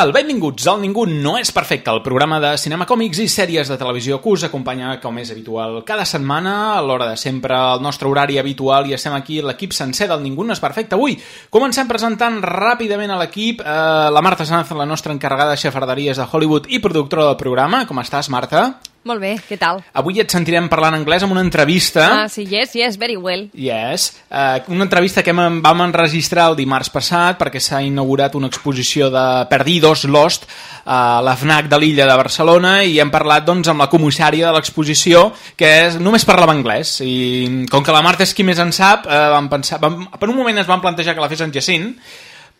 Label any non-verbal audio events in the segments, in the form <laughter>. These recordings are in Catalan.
Tal? Benvinguts al Ningú no és perfecte, el programa de cinema, còmics i sèries de televisió que us acompanya, com és habitual, cada setmana, a l'hora de sempre, al nostre horari habitual, i estem aquí l'equip sencer del Ningú no és perfecte. Avui comencem presentant ràpidament a l'equip eh, la Marta Sanz, la nostra encarregada de xafarderies de Hollywood i productora del programa. Com estàs, Marta? Molt bé, què tal? Avui et sentirem parlant anglès amb una entrevista... Ah, sí, yes, yes, very well. Yes. Uh, una entrevista que hem, vam enregistrar el dimarts passat perquè s'ha inaugurat una exposició de Perdidos, Lost, a la FNAC de l'illa de Barcelona i hem parlat doncs, amb la comissària de l'exposició que és, només parlava anglès i com que la Marta és qui més en sap, uh, vam pensar, vam, per un moment es van plantejar que la fes en Jacint,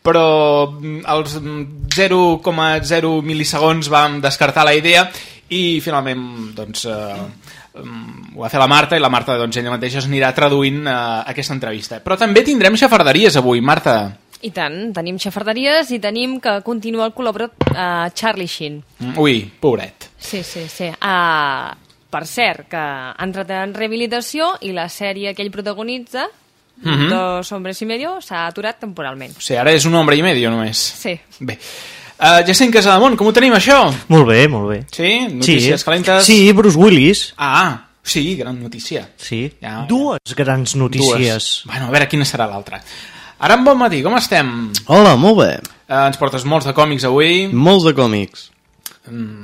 però mm, als 0,0 mil·lisegons vam descartar la idea i finalment doncs, eh, ho va fer la Marta i la Marta doncs, ella mateixa es anirà traduint eh, aquesta entrevista. Però també tindrem xafarderies avui, Marta. I tant, tenim xafarderies i tenim que continua el col·laborat uh, Charlie Sheen. Mm, Ui, pobret. Sí, sí, sí. Uh, per cert, que ha entrat en rehabilitació i la sèrie que ell protagonitza, Mhm. Dos hombres i medio, s'ha aturat temporalment. O sigui, ara és un hombre i medio només. Sí. Bé. Uh, Jacint Casademont, com ho tenim això? Molt bé, molt bé. Sí? Notícies calentes? Sí, Bruce Willis. Ah, sí, gran notícia. Sí. Ja, Dues grans notícies. Dues. Bueno, a veure quina serà l'altra. Ara en bon matí, com estem? Hola, molt bé. Uh, ens portes molts de còmics avui. Molts de còmics.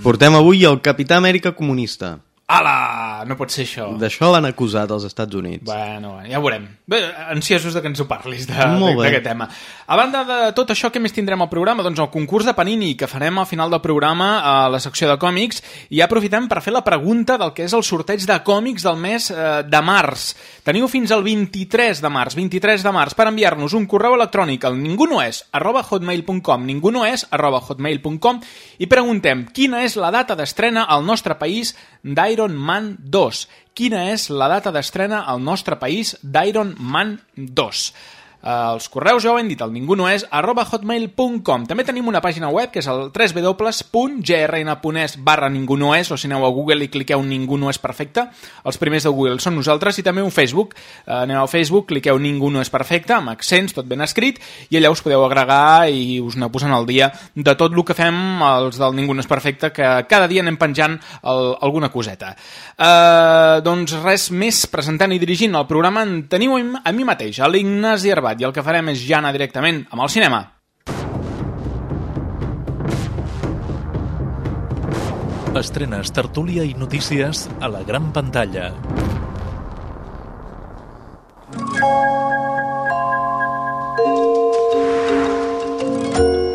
Portem avui el Capità Amèrica comunista. Ala, no pot ser això. D'això l'han acusat als Estats Units. Bueno, bueno, ja ho veurem. Bé, ansiosos de que ens ho parlis d'aquest tema. A banda de tot això, què més tindrem al programa? Doncs el concurs de Panini, que farem al final del programa a la secció de còmics, i aprofitem per fer la pregunta del que és el sorteig de còmics del mes eh, de març. Teniu fins al 23 de març, 23 de març, per enviar-nos un correu electrònic al ningunoes arroba hotmail.com ningunoes arroba hotmail.com i preguntem quina és la data d'estrena al nostre país d'Iron Man 2. Quina és la data d'estrena al nostre país d'Iron Man 2? Uh, els correus ja ho hem dit, el ningunoes arroba hotmail.com. També tenim una pàgina web que és el www.grn.es barra ningunoes o si aneu a Google i cliqueu Ningú no és perfecte. Els primers de Google són nosaltres i també un Facebook. Uh, aneu a Facebook, cliqueu Ningú no és perfecte amb accents, tot ben escrit i allà us podeu agregar i us aneu posant al dia de tot el que fem els del Ningú no és perfecte que cada dia anem penjant el, alguna coseta. Uh, doncs res més, presentant i dirigint el programa en teniu a mi mateix, a l'Ignasi I el que farem és ja anar directament amb el cinema. Estrenes, tertúlia i notícies a la gran pantalla.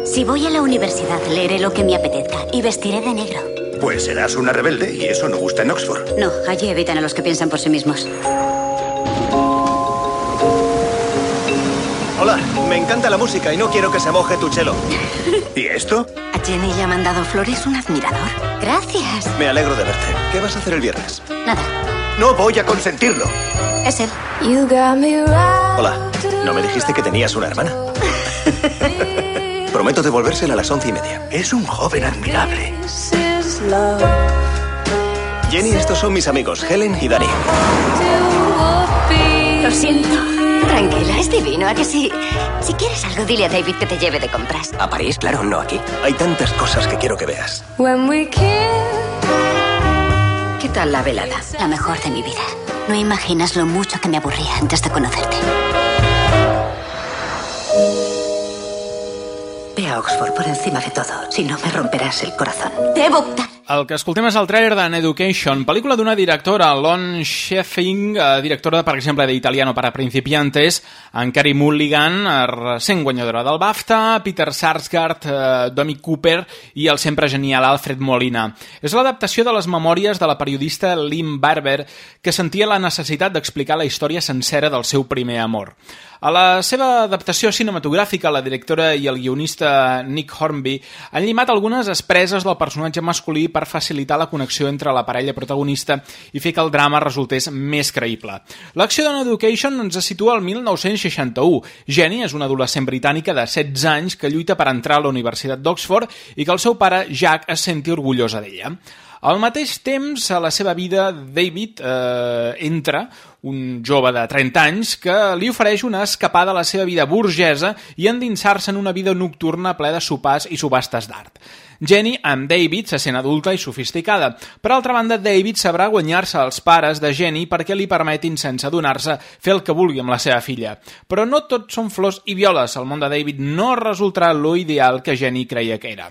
Si voy a la universidad, leeré lo que me apetezca y vestiré de negro. Pues serás una rebelde y eso no gusta en Oxford. No, allí evitan a los que piensan por sí mismos. Me encanta la música y no quiero que se moje tu chelo. <laughs> ¿Y esto? A Jenny le ha mandado flores un admirador. Gracias. Me alegro de verte. ¿Qué vas a hacer el viernes? Nada, No voy a consentirlo. es él. Hola, ¿no me dijiste que tenías una hermana? Prometo devolvérsela a las once y media. Es un joven admirable. Jenny, estos son mis amigos, Helen y Dani. Lo siento. Tranquila, es divino, ¿a que sí? Si quieres algo, dile a David que te lleve de compras. ¿A París? Claro, no aquí. Hay tantas cosas que quiero que veas. ¿Qué tal la velada? La mejor de mi vida. No imaginas lo mucho que me aburría antes de conocerte. Ve a Oxford por encima de todo, si no me romperás el corazón. Debo optar. El que escoltem és el trailer d'An Education, pel·lícula d'una directora, Lon Sheffing, eh, directora, per exemple, d'Italiano para principiantes, en Carey Mulligan, eh, recent guanyadora del BAFTA, Peter Sarsgaard, eh, Domi Cooper i el sempre genial Alfred Molina. És l'adaptació de les memòries de la periodista Lynn Barber, que sentia la necessitat d'explicar la història sencera del seu primer amor. A la seva adaptació cinematogràfica, la directora i el guionista Nick Hornby han llimat algunes expreses del personatge masculí per facilitar la connexió entre la parella protagonista i fer que el drama resultés més creïble. L'acció d'An Education ens situa al 1961. Jenny és una adolescent britànica de 16 anys que lluita per entrar a la Universitat d'Oxford i que el seu pare, Jack, es senti orgullosa d'ella. Al mateix temps, a la seva vida, David eh, entra un jove de 30 anys que li ofereix una escapada a la seva vida burgesa i endinsar-se en una vida nocturna ple de sopars i subhastes d'art. Jenny, amb David, se sent adulta i sofisticada. Per altra banda, David sabrà guanyar-se els pares de Jenny perquè li permetin, sense adonar-se, fer el que vulgui amb la seva filla. Però no tot són flors i violes. El món de David no resultarà lo ideal que Jenny creia que era.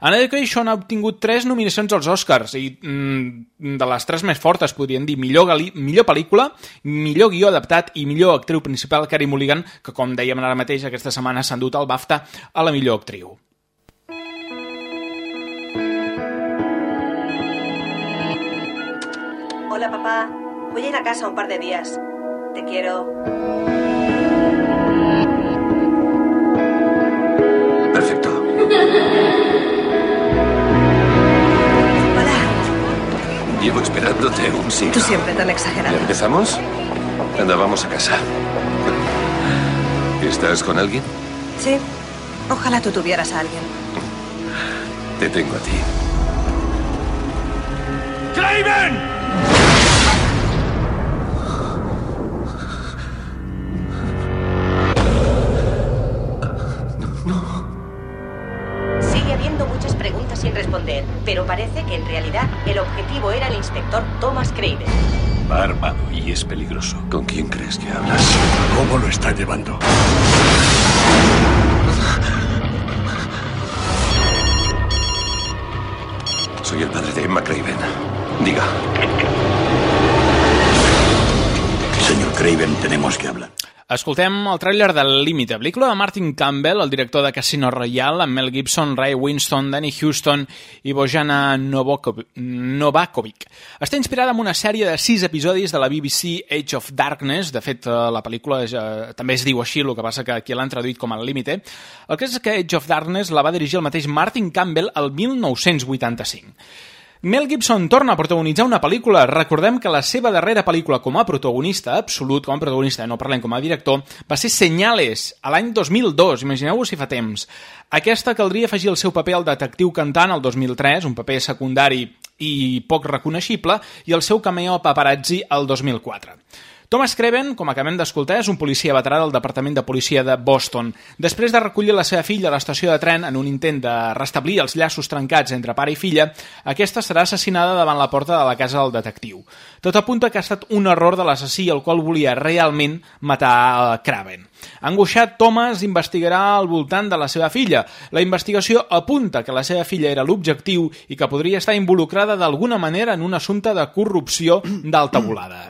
An Education ha obtingut tres nominacions als Oscars i mm, de les tres més fortes podrien dir millor, gali, millor pel·lícula, millor guió adaptat i millor actriu principal Carey Mulligan, que com dèiem ara mateix aquesta setmana s'ha endut el BAFTA a la millor actriu. Hola papá, voy a ir a casa un par de días. Te quiero. Llevo esperándote un siglo. Tú siempre tan exagerado. ¿Ya empezamos? Anda, vamos a casa. ¿Estás con alguien? Sí. Ojalá tú tuvieras a alguien. Te tengo a ti. ¡Craven! Sin responder, pero parece que en realidad el objetivo era el inspector Thomas Craven. Va armado y es peligroso. ¿Con quién crees que hablas? ¿Cómo lo está llevando? Soy el padre de Emma Craven. Diga. Señor Craven, tenemos que hablar. Escoltem el tràiler del Límite, pel·lícula de Martin Campbell, el director de Casino Royale, amb Mel Gibson, Ray Winston, Danny Houston i Bojana Novakovic. Està inspirada en una sèrie de sis episodis de la BBC Age of Darkness. De fet, eh, la pel·lícula és, eh, també es diu així, el que passa que aquí l'han traduït com El Límite. El que és que Age of Darkness la va dirigir el mateix Martin Campbell el 1985. Mel Gibson torna a protagonitzar una pel·lícula. Recordem que la seva darrera pel·lícula com a protagonista absolut, com a protagonista, no parlem com a director, va ser Senyales, a l'any 2002. Imagineu-vos si fa temps. Aquesta caldria afegir el seu paper al detectiu cantant el 2003, un paper secundari i poc reconeixible, i el seu cameo paparazzi el 2004. Thomas Craven, com acabem d'escoltar, és un policia veterà del Departament de Policia de Boston. Després de recollir la seva filla a l'estació de tren en un intent de restablir els llaços trencats entre pare i filla, aquesta serà assassinada davant la porta de la casa del detectiu. Tot apunta que ha estat un error de l'assassí el qual volia realment matar a Craven. Angoixat, Thomas investigarà al voltant de la seva filla. La investigació apunta que la seva filla era l'objectiu i que podria estar involucrada d'alguna manera en un assumpte de corrupció d'alta volada.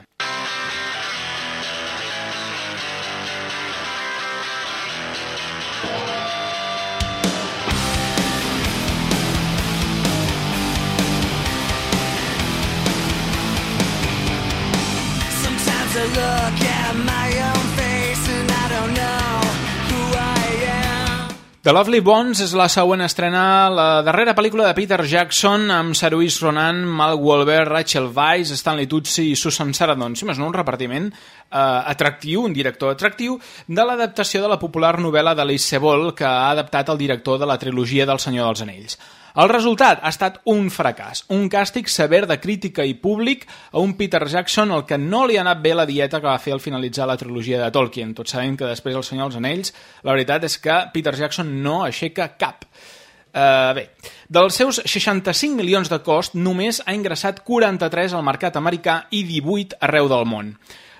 The Lovely Bones és la següent estrena, la darrera pel·lícula de Peter Jackson amb Saoirse Ronan, Mal Wolver, Rachel Weisz, Stanley Tucci i Susan Sarandon. Si més no, un repartiment eh, atractiu, un director atractiu, de l'adaptació de la popular novel·la d'Alice Sebol que ha adaptat el director de la trilogia del Senyor dels Anells. El resultat ha estat un fracàs, un càstig sever de crítica i públic a un Peter Jackson el que no li ha anat bé la dieta que va fer al finalitzar la trilogia de Tolkien. Tots sabem que després del Senyor dels Anells, la veritat és que Peter Jackson no aixeca cap. Uh, bé, dels seus 65 milions de cost, només ha ingressat 43 al mercat americà i 18 arreu del món.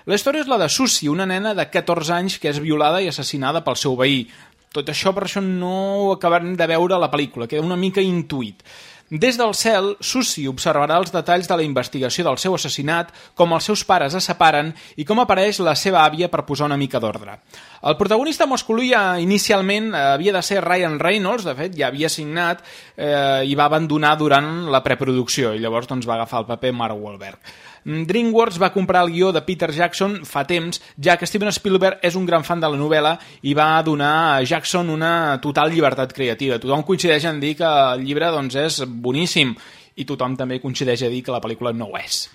La història és la de Susie, una nena de 14 anys que és violada i assassinada pel seu veí. Tot això per això no ho acabarem de veure a la pel·lícula, queda una mica intuït. Des del cel, Susi observarà els detalls de la investigació del seu assassinat, com els seus pares es separen i com apareix la seva àvia per posar una mica d'ordre. El protagonista masculí inicialment havia de ser Ryan Reynolds, de fet ja havia signat eh, i va abandonar durant la preproducció i llavors doncs, va agafar el paper Mark Wahlberg. Mm, DreamWorks va comprar el guió de Peter Jackson fa temps, ja que Steven Spielberg és un gran fan de la novel·la i va donar a Jackson una total llibertat creativa. Tothom coincideix en dir que el llibre doncs, és boníssim i tothom també coincideix a dir que la pel·lícula no ho és.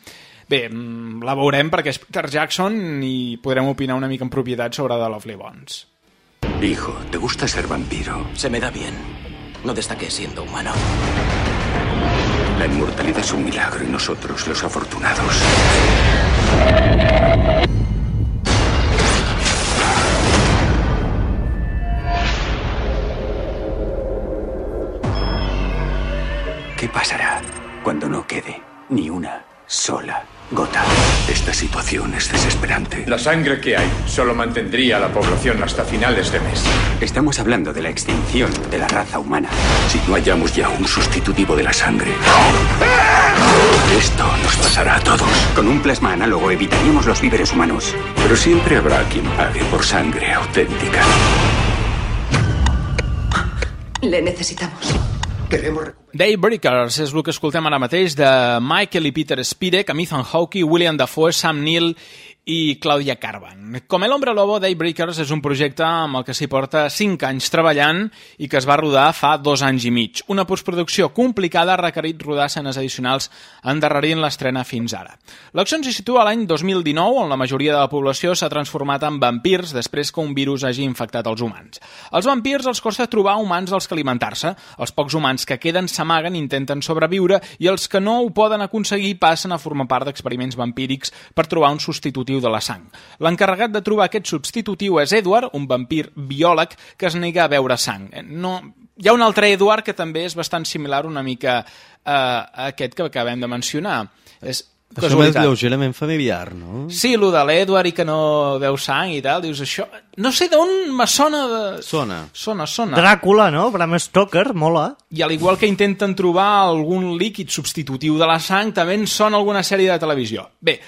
Bé, mm, la veurem perquè és Peter Jackson i podrem opinar una mica en propietat sobre The Lovely Bones. Hijo, ¿te gusta ser vampiro? Se me da bien. No destaqué siendo humano. La inmortalidad es un milagro y nosotros los afortunados. ¿Qué pasará cuando no quede ni una sola gota? Esta situación es desesperante. La sangre que hay solo mantendría a la población hasta finales de mes. Estamos hablando de la extinción de la raza humana. Si no hallamos ya un sustitutivo de la sangre, esto nos pasará a todos. Con un plasma análogo evitaríamos los víveres humanos. Pero siempre habrá quien pague por sangre auténtica. Le necesitamos. Queremos Daybreakers és el que escoltem ara mateix de Michael i Peter Spirek, amb Ethan Hawke, William Dafoe, Sam Neill i Claudia Carvan. Com El Hombre Lobo, Daybreakers és un projecte amb el que s'hi porta 5 anys treballant i que es va rodar fa dos anys i mig. Una postproducció complicada ha requerit rodar escenes addicionals endarrerint l'estrena fins ara. L'acció s'hi situa l'any 2019, on la majoria de la població s'ha transformat en vampirs després que un virus hagi infectat els humans. Als vampirs els costa trobar humans als que alimentar-se. Els pocs humans que queden s'amaguen, intenten sobreviure i els que no ho poden aconseguir passen a formar part d'experiments vampírics per trobar un substitutiu de la sang. L'encarregat de trobar aquest substitutiu és Edward, un vampir biòleg que es nega a beure sang. Eh, No, hi ha un altre Edward que també és bastant similar una mica eh, a aquest que acabem de mencionar. És Això casualitat. lleugerament familiar, no? Sí, el de l'Edward i que no veu sang i tal, dius això... No sé d'on me sona de... Sona. Sona, sona. Dràcula, no? Bram Stoker, mola. I al igual que intenten trobar algun líquid substitutiu de la sang, també en sona alguna sèrie de televisió. Bé,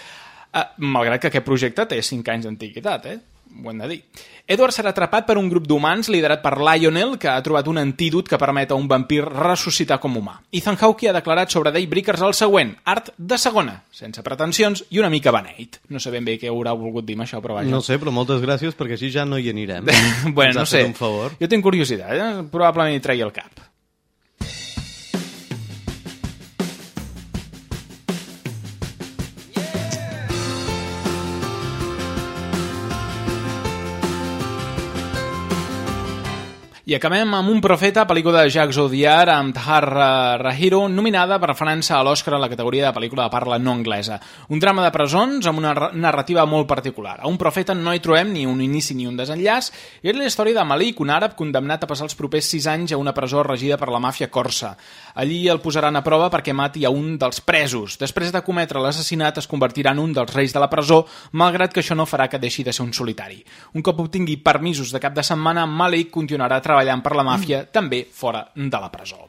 eh, malgrat que aquest projecte té 5 anys d'antiguitat, eh? Ho hem de dir. Edward serà atrapat per un grup d'humans liderat per Lionel, que ha trobat un antídot que permet a un vampir ressuscitar com humà. Ethan Hawke ha declarat sobre Daybreakers el següent, art de segona, sense pretensions i una mica beneit. No sé ben bé què haurà volgut dir això, però vaja. No sé, però moltes gràcies perquè així ja no hi anirem. <laughs> bueno, no sé. Un favor. Jo tinc curiositat, eh? probablement hi tregui el cap. I acabem amb Un profeta, pel·lícula de Jacques Audiard amb Tahar Rahiro, nominada per França a l'Oscar a la categoria de pel·lícula de parla no anglesa. Un drama de presons amb una ra- narrativa molt particular. A Un profeta no hi trobem ni un inici ni un desenllaç, i és la història de Malik, un àrab condemnat a passar els propers sis anys a una presó regida per la màfia corsa. Allí el posaran a prova perquè mati a un dels presos. Després de cometre l'assassinat es convertirà en un dels reis de la presó, malgrat que això no farà que deixi de ser un solitari. Un cop obtingui permisos de cap de setmana, Malik continuarà treballant per la màfia, també fora de la presó.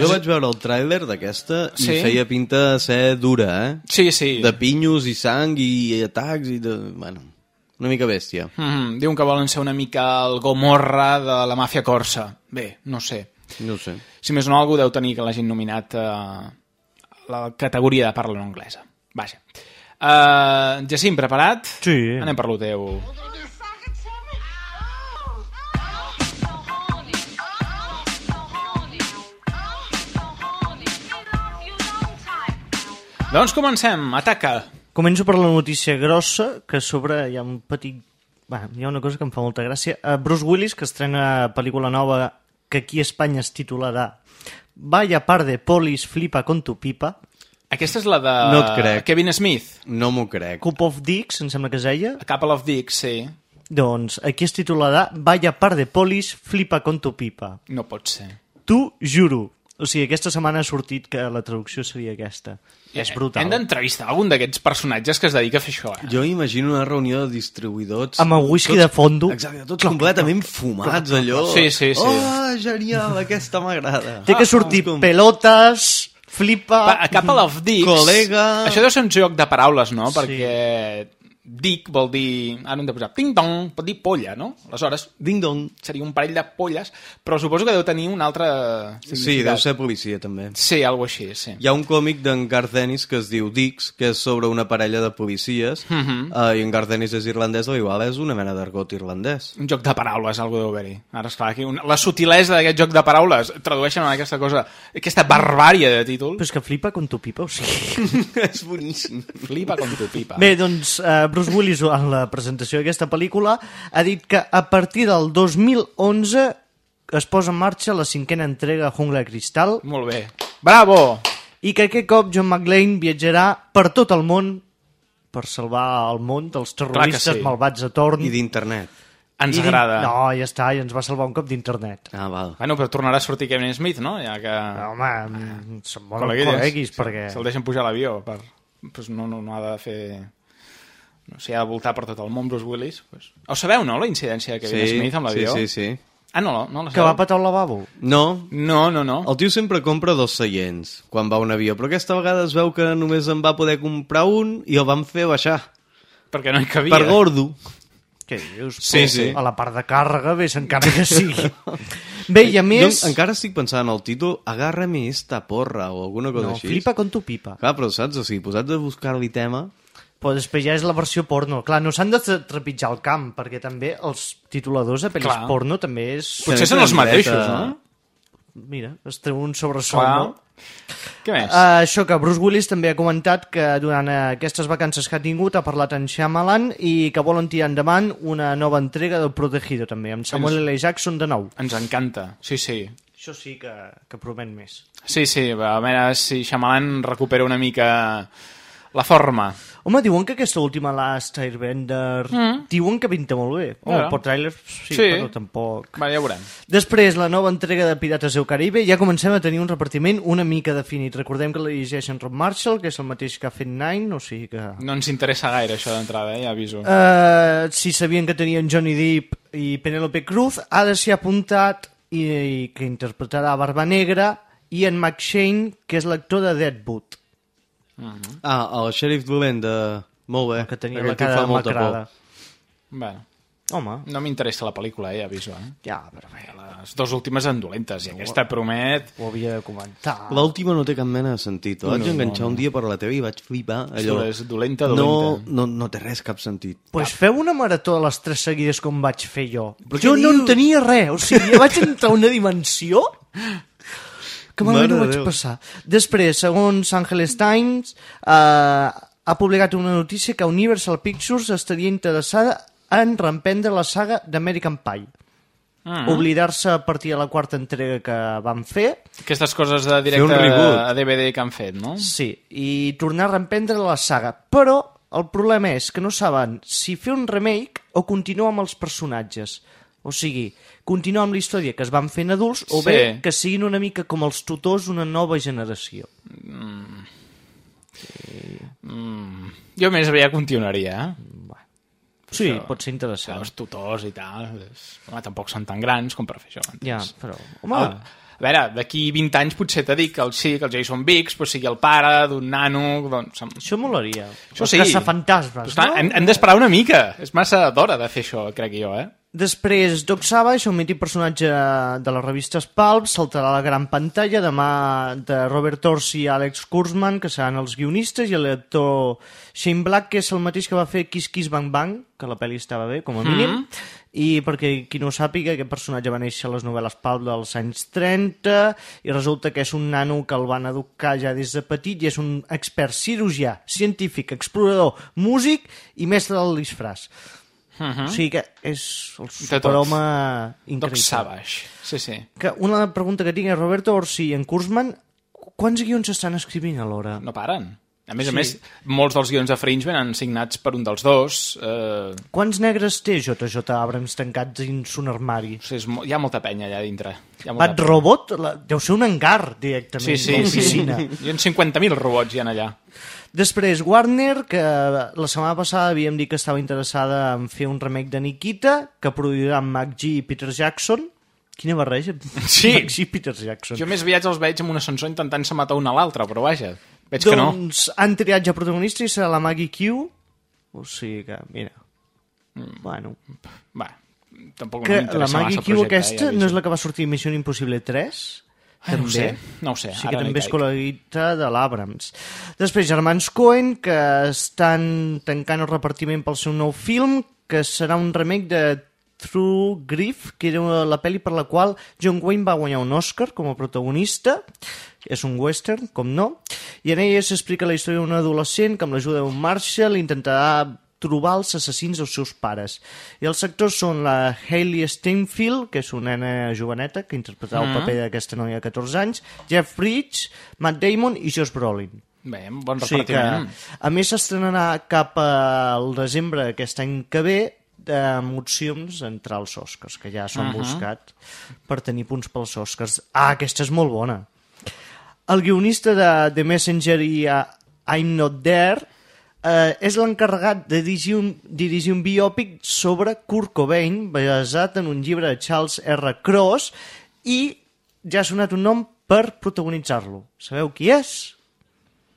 Jo vaig veure el tràiler d'aquesta i Sí? feia pinta de ser dura, eh? Sí, sí. De pinyos i sang i atacs i de... Bueno, una mica bèstia. Mm -hmm. Diuen que volen ser una mica el Gomorra de la màfia corsa. Bé, no sé. No sé. Si més no, algú deu tenir que l'hagin nominat a la categoria de parla no anglesa. Vaja. Uh, Jacint, preparat? Sí. Anem per lo teu. Doncs comencem. Ataca. Començo per la notícia grossa, que sobre hi ha un petit... Va, hi ha una cosa que em fa molta gràcia. Uh, Bruce Willis, que estrena pel·lícula nova que aquí a Espanya es titularà Vaya par de polis flipa con tu pipa. Aquesta és la de No crec. Kevin Smith. No m'ho crec. Cup of Dicks, em sembla que es deia. A Couple of Dicks, sí. Doncs aquí es titularà Vaya par de polis flipa con tu pipa. No pot ser. Tu juro. O sigui, aquesta setmana ha sortit que la traducció seria aquesta. És brutal. Hem d'entrevistar algun d'aquests personatges que es dedica a fer això, eh? Jo imagino una reunió de distribuïdors... Amb el whisky de fondo. Exacte, tots completament fumats, allò. Sí, sí, sí. Oh, genial, aquesta m'agrada. Té que sortir pelotes, flipa... Pa, a Couple of Dicks... Col·lega. Això deu ser un joc de paraules, no? Sí. Perquè dick vol dir... Ara hem de posar ding-dong, pot dir polla, no? Aleshores, ding-dong seria un parell de polles, però suposo que deu tenir un altre Sí, deu ser policia, també. Sí, alguna així, sí. Hi ha un còmic d'en Garth Ennis que es diu Dix, que és sobre una parella de policies, Mhm. uh, i en Garth Ennis és irlandès, o igual és una mena d'argot irlandès. Un joc de paraules, algú deu haver-hi. Ara, esclar, aquí una... la sutilesa d'aquest joc de paraules tradueixen en aquesta cosa, aquesta barbària de títol. Però és que flipa con tu pipa, o sigui... <laughs> és boníssim. Flipa com tu pipa. Bé, doncs uh, Bruce Willis en la presentació d'aquesta pel·lícula ha dit que a partir del 2011 es posa en marxa la cinquena entrega de Jungla de Cristal Molt bé. Bravo! i que aquest cop John McClane viatjarà per tot el món per salvar el món dels terroristes sí. malvats a torn. I d'internet. Ens I agrada. No, ja està, i ens va salvar un cop d'internet. Ah, val. Bueno, però tornarà a sortir Kevin Smith, no? Ja que... Home, mm, són Col·leguilles. col·leguis, perquè... Se'l deixen pujar a l'avió. Per... Pues no, no, no ha de fer... No sé, ha de voltar per tot el món Bruce Willis. Pues... Ho sabeu, no, la incidència de Kevin Sí, Smith amb l'avió? sí, sí, sí. Ah, no, no la Que va patar el lavabo. No, No, no, no. el tio sempre compra dos seients quan va a un avió, però aquesta vegada es veu que només en va poder comprar un i el van fer baixar. Perquè no hi cabia. Per gordo. Què dius? Sí, sí. A la part de càrrega, bé, encara que <laughs> sigui. Bé, i a més... Jo encara estic pensant en el títol Agárrame esta porra o alguna cosa No, així. flipa con tu pipa. Clar, però saps, o sigui, posats a buscar-li tema... Però després ja és la versió porno. Clar, no s'han de tre- trepitjar el camp, perquè també els tituladors de pel·lis Clar. porno també és... Potser són els mateixos, no? Mira, es treu un sobresol, Clar. no? Què més? Uh, això que Bruce Willis també ha comentat que durant eh, aquestes vacances que ha tingut ha parlat en Shyamalan i que volen tirar endavant una nova entrega del Protegido també, amb Samuel L. Jackson de nou. Ens encanta. Sí, sí. Això sí que, que promet més. Sí, sí, a veure si Shyamalan recupera una mica la forma. Home, diuen que aquesta última Last Airbender... Mm. Diuen que pinta molt bé. Oh, Veure. per tràiler sí, Sí. però tampoc... Va, ja veurem. Després, la nova entrega de Pirates del Caribe, ja comencem a tenir un repartiment una mica definit. Recordem que la dirigeix en Rob Marshall, que és el mateix que ha fet Nine, o sigui que... No ens interessa gaire això d'entrada, eh? ja aviso. Uh, si sabien que tenien Johnny Depp i Penelope Cruz, ara s'hi ha apuntat i, i que interpretarà Barba Negra i en McShane, que és l'actor de Deadwood. Ah, el xèrif dolent de... Molt bé. Que tenia la cara macrada. Bueno, Home, no m'interessa la pel·lícula, eh? aviso. Eh? ja, però bé, Les dues últimes en dolentes, i aquesta promet... ho havia de comentar. L'última no té cap mena de sentit. La vaig No, no, enganxar no. un dia per la tele i vaig flipar. Allò. És dolenta, No, dolenta. no, no té res, cap sentit. pues feu una marató de les tres seguides com vaig fer jo. Però jo no en dius? tenia res, o sigui, vaig entrar a una dimensió que malament Mare ho vaig Déu. passar. Després, segons Angeles Times, eh, ha publicat una notícia que Universal Pictures estaria interessada en reemprendre la saga d'American Pie. Mm. Oblidar-se a partir de la quarta entrega que van fer, Aquestes coses de directe reboot. a DVD que han fet, no? sí, i tornar a reemprendre la saga. Però el problema és que no saben si fer un remake o continuar amb els personatges. O sigui, continuar amb la història que es van fent adults o Sí. bé que siguin una mica com els tutors d'una nova generació. Mm. Jo més aviat continuaria, eh? Sí, Això- pot ser interessant. Els tutors i tal... És... Home, tampoc són tan grans com per fer això. Ja, però... Home, a veure, d'aquí 20 anys potser t'he dit que el, sí, que el Jason Biggs pues, sigui el pare d'un nano... Doncs, això molaria. Això sí. caçafantasmes, Però, clar, no? hem, hem d'esperar una mica. És massa d'hora de fer això, crec jo, eh? Després, Doc Savage, un mític personatge de les revistes Pulp, saltarà a la gran pantalla demà de Robert Orsi i Alex Kurzman, que seran els guionistes, i l'actor Shane Black, que és el mateix que va fer Kiss Kiss Bang Bang, que la pel·li estava bé, com a mínim, Mhm. i perquè qui no sàpiga, aquest personatge va néixer a les novel·les Pulp dels anys 30, i resulta que és un nano que el van educar ja des de petit, i és un expert cirurgià, científic, explorador, músic i mestre del disfraç. Mhm. O sigui que és el superhome Doc increïble. Savage. Sí, sí. Que una pregunta que tinc és Roberto Orsi i en Kurzman, quants guions estan escrivint alhora? No paren. A més a Sí. més, molts dels guions de Fringe venen signats per un dels dos. Eh, Quants negres té JJ Abrams tancats dins un armari? o sigui, és, mo- hi ha molta penya allà dintre. Hi ha molta Bat penya. Robot? La, deu ser un hangar, directament, Sí, sí, sí. <laughs> Hi ha 50.000 robots hi ha allà. Després, Warner, que la setmana passada havíem dit que estava interessada en fer un remake de Nikita, que produirà McGee i Peter Jackson. Quina barreja. Sí. <laughs> McGee i Peter Jackson. Jo més aviat els veig amb un ascensor intentant-se matar un a l'altre, però vaja, veig que no. doncs han triat ja protagonista i serà la Maggie Q. O sigui que, mira... Bueno, Va, tampoc que no la m'interessa Maggie massa el Q projecte, aquesta ja no és la que va sortir a Missió Impossible 3? Ah, no ho sé, no ho sé, Sí que també és col·leguita de l'Abrams. Després, Germans Cohen, que estan tancant el repartiment pel seu nou film, que serà un remake de True Grief, que era la pel·li per la qual John Wayne va guanyar un Oscar com a protagonista. És un western, com no. I en ella s'explica la història d'un adolescent que amb l'ajuda d'un Marshall intentarà trobar els assassins dels seus pares. I els actors són la Hailey Steinfeld, que és una nena joveneta que interpretarà el Mhm. paper d'aquesta noia de 14 anys, Jeff Bridges, Matt Damon i Josh Brolin. Bé, un bon O sigui que, repartiment. a més, s'estrenarà cap al desembre d'aquest any que ve amb opcions entre els Oscars, que ja s'han Mhm. buscat per tenir punts pels Oscars. Ah, aquesta és molt bona. El guionista de The Messenger i uh, I'm Not There eh, és l'encarregat de dirigir un, dirigir un biòpic sobre Kurt Cobain basat en un llibre de Charles R. Cross i ja ha sonat un nom per protagonitzar-lo. Sabeu qui és?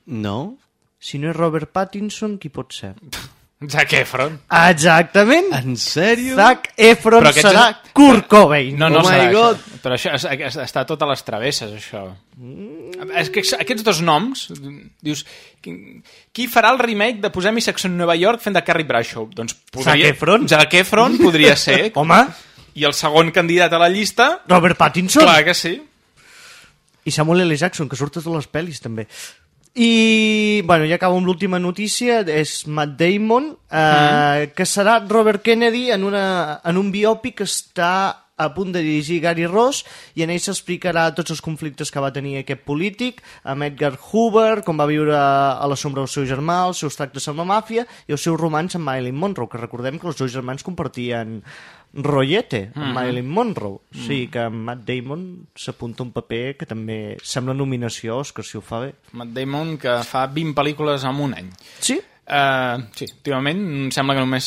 No? Si no és Robert Pattinson, qui pot ser? <laughs> Zac Efron. Exactament! En sèrio? Zac Efron aquest serà és- Kurt Cobain. No, no Oh my serà God. això. Però això és, és, està a totes les travesses, això. Mm. És que aquests dos noms, dius, qui, qui farà el remake de Posem-hi Sexo en Nova York fent de Carrie Bradshaw? Doncs podria... Zac Efron? Zac Efron podria ser. <laughs> Home, I el segon candidat a la llista... Robert Pattinson. Clar que sí. I Samuel L. Jackson, que surt a totes les pel·lis, també. I, bueno, ja acabo amb l'última notícia, és Matt Damon, eh, que serà Robert Kennedy en, una, en un biòpic que està a punt de dirigir Gary Ross i en ell s'explicarà tots els conflictes que va tenir aquest polític amb Edgar Hoover, com va viure a la sombra del seu germà, els seus tractes amb la màfia i el seu romanç amb Marilyn Monroe, que recordem que els dos germans compartien rollete amb Mhm. Marilyn Monroe. O sigui que Matt Damon s'apunta un paper que també sembla nominació a Oscar, si ho fa bé. Matt Damon, que fa 20 pel·lícules en un any. Sí? Uh, sí, últimament em sembla que només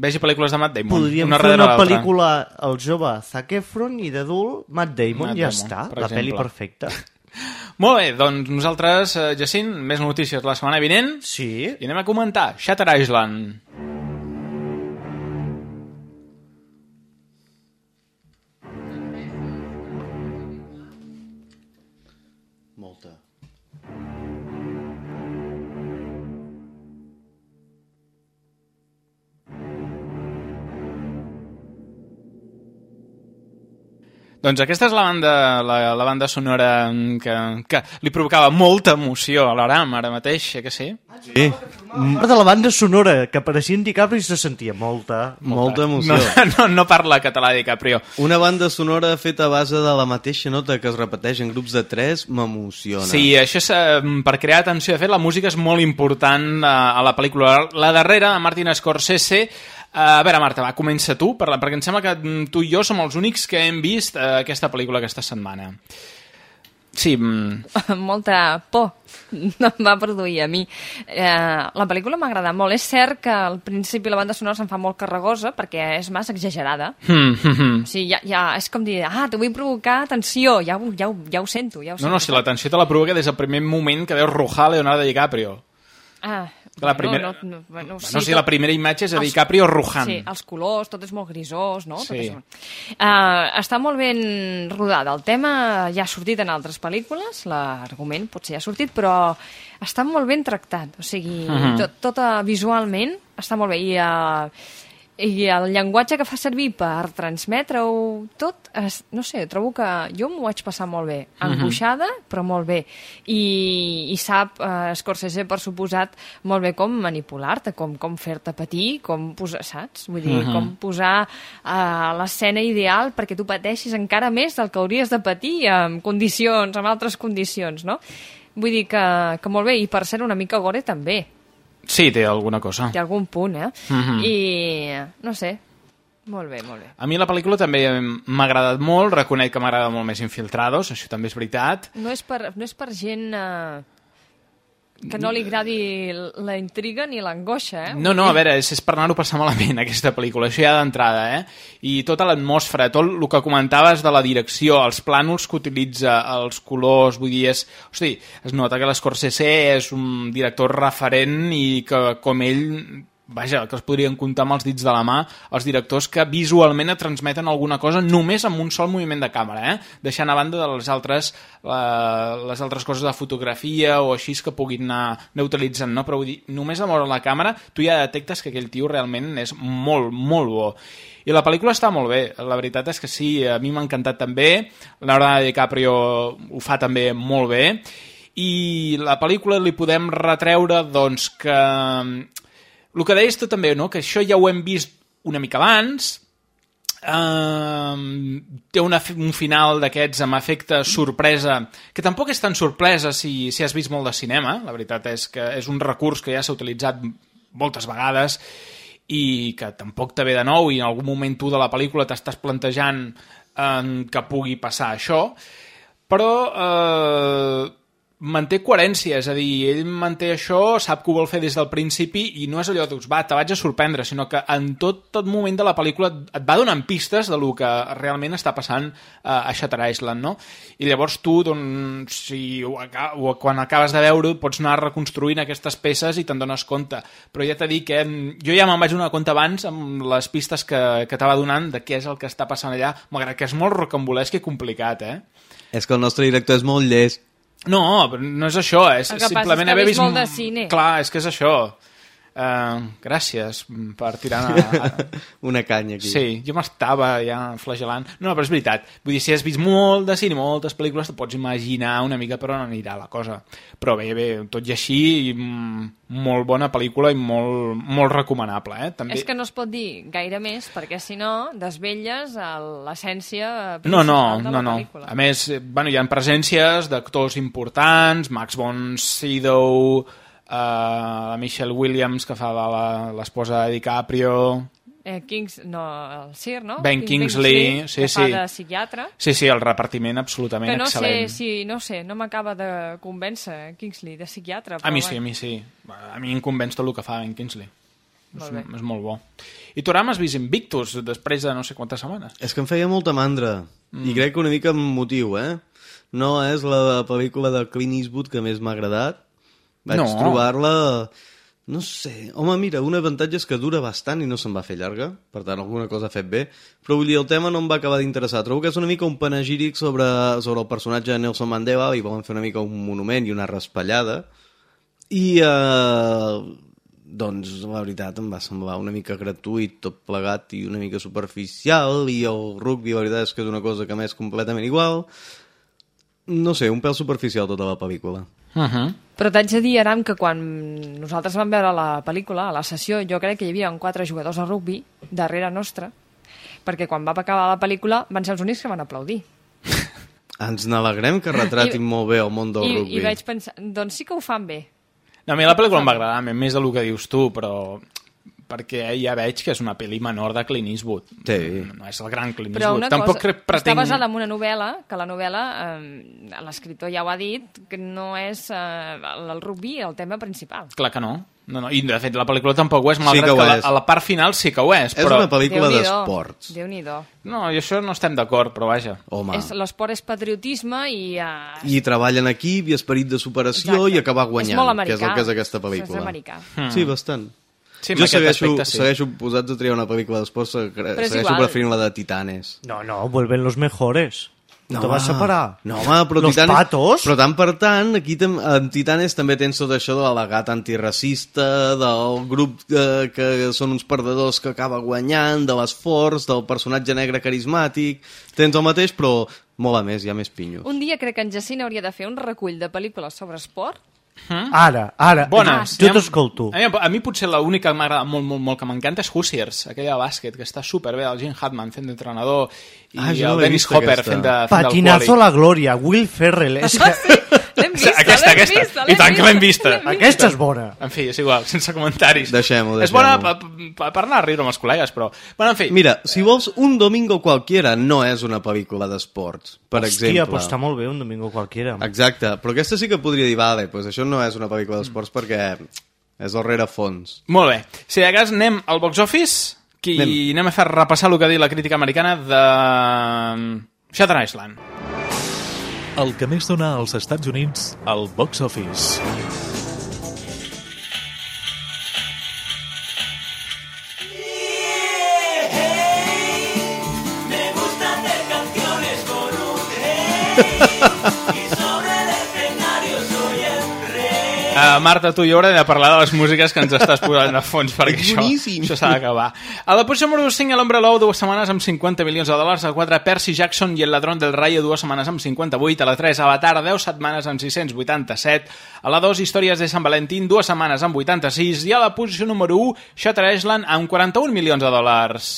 vegi pel·lícules de Matt Damon. Podríem una fer una pel·lícula al jove Zac Efron i d'adult Matt Damon, Matt ja Damon, està, la pel·li exemple. perfecta. <laughs> Molt bé, doncs nosaltres, eh, Jacint, més notícies la setmana vinent. Sí. I anem a comentar Shutter Island. Molta. Doncs aquesta és la banda, la, la banda sonora que, que li provocava molta emoció a l'Aram ara mateix, eh que sí? Sí. Part de la banda sonora, que apareixia en DiCaprio i se sentia molta... Molta emoció. No, <laughs> no, no parla català DiCaprio. Una banda sonora feta a base de la mateixa nota que es repeteix en grups de tres m'emociona. Sí, això és eh, per crear atenció. De fet, la música és molt important eh, a la pel·lícula. La darrera, de Martin Scorsese, a veure, Marta, va, comença tu, perquè em sembla que mm, tu i jo som els únics que hem vist uh, aquesta pel·lícula aquesta setmana. Sí, mm, <laughs> molta por no <laughs> em va produir a mi. Eh, la pel·lícula m'ha agradat molt. És cert que al principi la banda sonora se'n fa molt carregosa perquè és massa exagerada. mm, mm, mm. O sigui, ja, ja és com dir, ah, te vull provocar tensió, ja, ho- ja, ho- ja ho sento, ja ho No, sento. no, si la tensió te la provoca des del primer moment que veus rujar Leonardo DiCaprio. Ah, La primera- no, no, bueno, Bueno, sí, la primera imatge és de DiCaprio rujant. Sí, els colors, tot és molt grisós, no? Tot Sí. és... Uh, està molt ben rodada. El tema ja ha sortit en altres pel·lícules, l'argument potser ja ha sortit, però està molt ben tractat. O sigui, Mhm. tot, tot uh, visualment està molt bé. I, uh, i el llenguatge que fa servir per transmetre-ho tot, es, no sé, trobo que jo m'ho vaig passar molt bé. Mhm. Angoixada, però molt bé. I, i sap, eh, Scorsese, per suposat, molt bé com manipular-te, com, com fer-te patir, com posar, saps? Vull dir, Mhm. com posar uh, l'escena ideal perquè tu pateixis encara més del que hauries de patir en condicions, en altres condicions, no? Vull dir que, que molt bé, i per ser una mica gore també. Sí, té alguna cosa. Té algun punt, eh? Mhm. I, no sé, molt bé, molt bé. A mi la pel·lícula també m'ha agradat molt, reconec que m'agrada molt més Infiltrados, això també és veritat. No és per, no és per gent eh, que no li agradi la intriga ni l'angoixa, eh? No, no, a veure, és, és per anar-ho passar malament, <laughs> aquesta pel·lícula, això ja d'entrada, eh? I tota l'atmosfera, tot el que comentaves de la direcció, els plànols que utilitza, els colors, vull dir, és... Hosti, es nota que l'Scorsese és un director referent i que, com ell, vaja, que es podrien comptar amb els dits de la mà, els directors que visualment et transmeten alguna cosa només amb un sol moviment de càmera, eh? deixant a banda de les altres, eh, les altres coses de fotografia o així que puguin anar, utilitzant, no? però vull dir, només moure la càmera tu ja detectes que aquell tio realment és molt, molt bo. I la pel·lícula està molt bé, la veritat és que sí, a mi m'ha encantat també, Leonardo DiCaprio ho fa també molt bé, i la pel·lícula li podem retreure doncs que el que deies tu també, no? que això ja ho hem vist una mica abans, Uh, té una, un final d'aquests amb efecte sorpresa que tampoc és tan sorpresa si, si has vist molt de cinema. La veritat és que és un recurs que ja s'ha utilitzat moltes vegades i que tampoc te ve de nou i en algun moment tu de la pel·lícula t'estàs plantejant eh, que pugui passar això. Però eh, manté coherència, és a dir, ell manté això, sap que ho vol fer des del principi i no és allò de, va, te vaig a sorprendre, sinó que en tot, tot moment de la pel·lícula et va donant pistes de lo que realment està passant uh, a Shutter Island, no? I llavors tu, doncs, si ho, aca- o quan acabes de veure pots anar reconstruint aquestes peces i te'n dones compte. Però ja t'he dit que mm, jo ja me'n vaig donar compte abans amb les pistes que, que t'ava donant de què és el que està passant allà, malgrat que és molt rocambolesc i complicat, eh? És que el nostre director és molt llest. No, no és això, és simplement haver vist... molt de cine. Clar, és que és això. Uh, gràcies per tirar... A... <laughs> Una canya aquí. Sí, jo m'estava ja flagelant. No, però és veritat. Vull dir, si has vist molt de cine, moltes pel·lícules, te pots imaginar una mica per on anirà la cosa. Però bé, bé, tot i així, mm, molt bona pel·lícula i molt, molt recomanable, eh? També... És que no es pot dir gaire més, perquè si no desvelles el- l'essència No, no, principal de no, la no. pel·lícula. A més, eh, bueno, hi ha presències d'actors importants, Max von Sydow, la Michelle Williams, que fa l'esposa de DiCaprio... Eh, Kings, no, el Sir, no? Ben King Kingsley, sí, que fa sí. de psiquiatre. Sí, sí, el repartiment absolutament Que no excel·lent. sé, si, no sé, no m'acaba de convèncer Kingsley de psiquiatre. A mi sí, a mi sí. A mi em convenç tot el que fa Ben Kingsley. Molt és, és molt bo. I tu ara m'has vist Invictus després de no sé quantes setmanes. És que em feia molta mandra. Mm. I crec que una mica amb motiu, eh? No és la pel·lícula de Clint Eastwood que més m'ha agradat. Vaig No. trobar-la... No sé. Home, mira, un avantatge és que dura bastant i no se'n va fer llarga. Per tant, alguna cosa ha fet bé. Però vull dir, el tema no em va acabar d'interessar. Trobo que és una mica un panegíric sobre, sobre el personatge de Nelson Mandela i volen fer una mica un monument i una raspallada. I, eh, doncs, la veritat, em va semblar una mica gratuït, tot plegat i una mica superficial, i el rugby, la veritat és que és una cosa que m'és completament igual. No sé, un pèl superficial tota la pel·lícula. Uh -huh. Però t'haig de dir, Aram, que quan nosaltres vam veure la pel·lícula, a la sessió, jo crec que hi havia quatre jugadors de rugbi darrere nostra, perquè quan va acabar la pel·lícula van ser els únics que van aplaudir. <laughs> Ens n'alegrem que retratin I- molt bé el món del I, rugby. I vaig pensar, doncs sí que ho fan bé. No, a mi la pel·lícula em va agradar, més del que dius tu, però perquè ja veig que és una pel·li menor de Clint Eastwood. Sí. No és el gran Clint Però Eastwood. una Tampoc cosa, crec- pretenc... està basada en una novel·la, que la novel·la, eh, l'escriptor ja ho ha dit, que no és eh, el, rugby el tema principal. Clar que no. no, no. I de fet la pel·lícula tampoc ho és, Sí malgrat que ho que, la, és. a la part final sí que ho és. És però... una pel·lícula d'esports. Déu-n'hi-do. No, i això no estem d'acord, però vaja. És- L'esport és patriotisme i... Eh, I treball en equip i esperit de superació Exacte. i acabar És guanyant, molt americà. que és el que és aquesta pel·lícula. És americà. Hmm. Sí, bastant. Sí, jo segueixo, aspecte sí. segueixo posats a triar una pel·lícula d'esports, és segueixo igual. preferint la de Titanes. No, no, vuelven los mejores. No, te vas a parar. No, home, però Los Titanes... patos? Però tant per tant, aquí tam, en Titanes també tens tot això de l'al·legat antiracista, del grup eh, que són uns perdedors que acaba guanyant, de l'esforç, del personatge negre carismàtic... Tens el mateix, però molt a més, hi ha més pinyos. Un dia crec que en Jacint hauria de fer un recull de pel·lícules sobre esport. Hmm? Ara, ara. Bones. Jo Hi ha- t'escolto. A mi, a mi potser l'única que m'agrada molt, molt, molt, que m'encanta és Hoosiers, aquella de bàsquet, que està superbé, el Jim Hatman fent d'entrenador i Ah, jo no el Dennis Hopper aquesta. fent de fent Patinazo la glòria, Will Ferrell. És que... L'hem vista, aquesta, l'hem aquesta. vista, I tant que l'hem vista. Aquesta és bona. En fi, és igual, sense comentaris. Deixem-ho, És bona per, per, per anar a riure amb els col·legues, però... Bueno, en fi, Mira, si vols, un domingo qualquiera no és una pel·lícula d'esports, per Hòstia, exemple. però està molt bé un domingo qualquiera. Exacte, però aquesta sí que podria dir, vale, pues això no és una pel·lícula d'esports perquè és el rerefons. molt bé. Si de cas anem al box office, que anem. Anem. a fer repassar el que ha dit la crítica americana de Shutter Island. El que més dona als Estats Units al box office. Me gusta hacer canciones con un rey <laughs> Uh, Marta, tu i jo haurem de parlar de les músiques que ens estàs posant de fons, perquè això, boníssim. això s'ha d'acabar. A la posició número 5, l'Hombre Lobo, dues setmanes amb 50 milions de dòlars. A 4, Percy Jackson i el Ladrón del Rayo, dues setmanes amb 58. A la 3, Avatar, 10 setmanes amb 687. A la 2, Històries de Sant Valentín, dues setmanes amb 86. I a la posició número 1, Shutter Island, amb 41 milions de dòlars.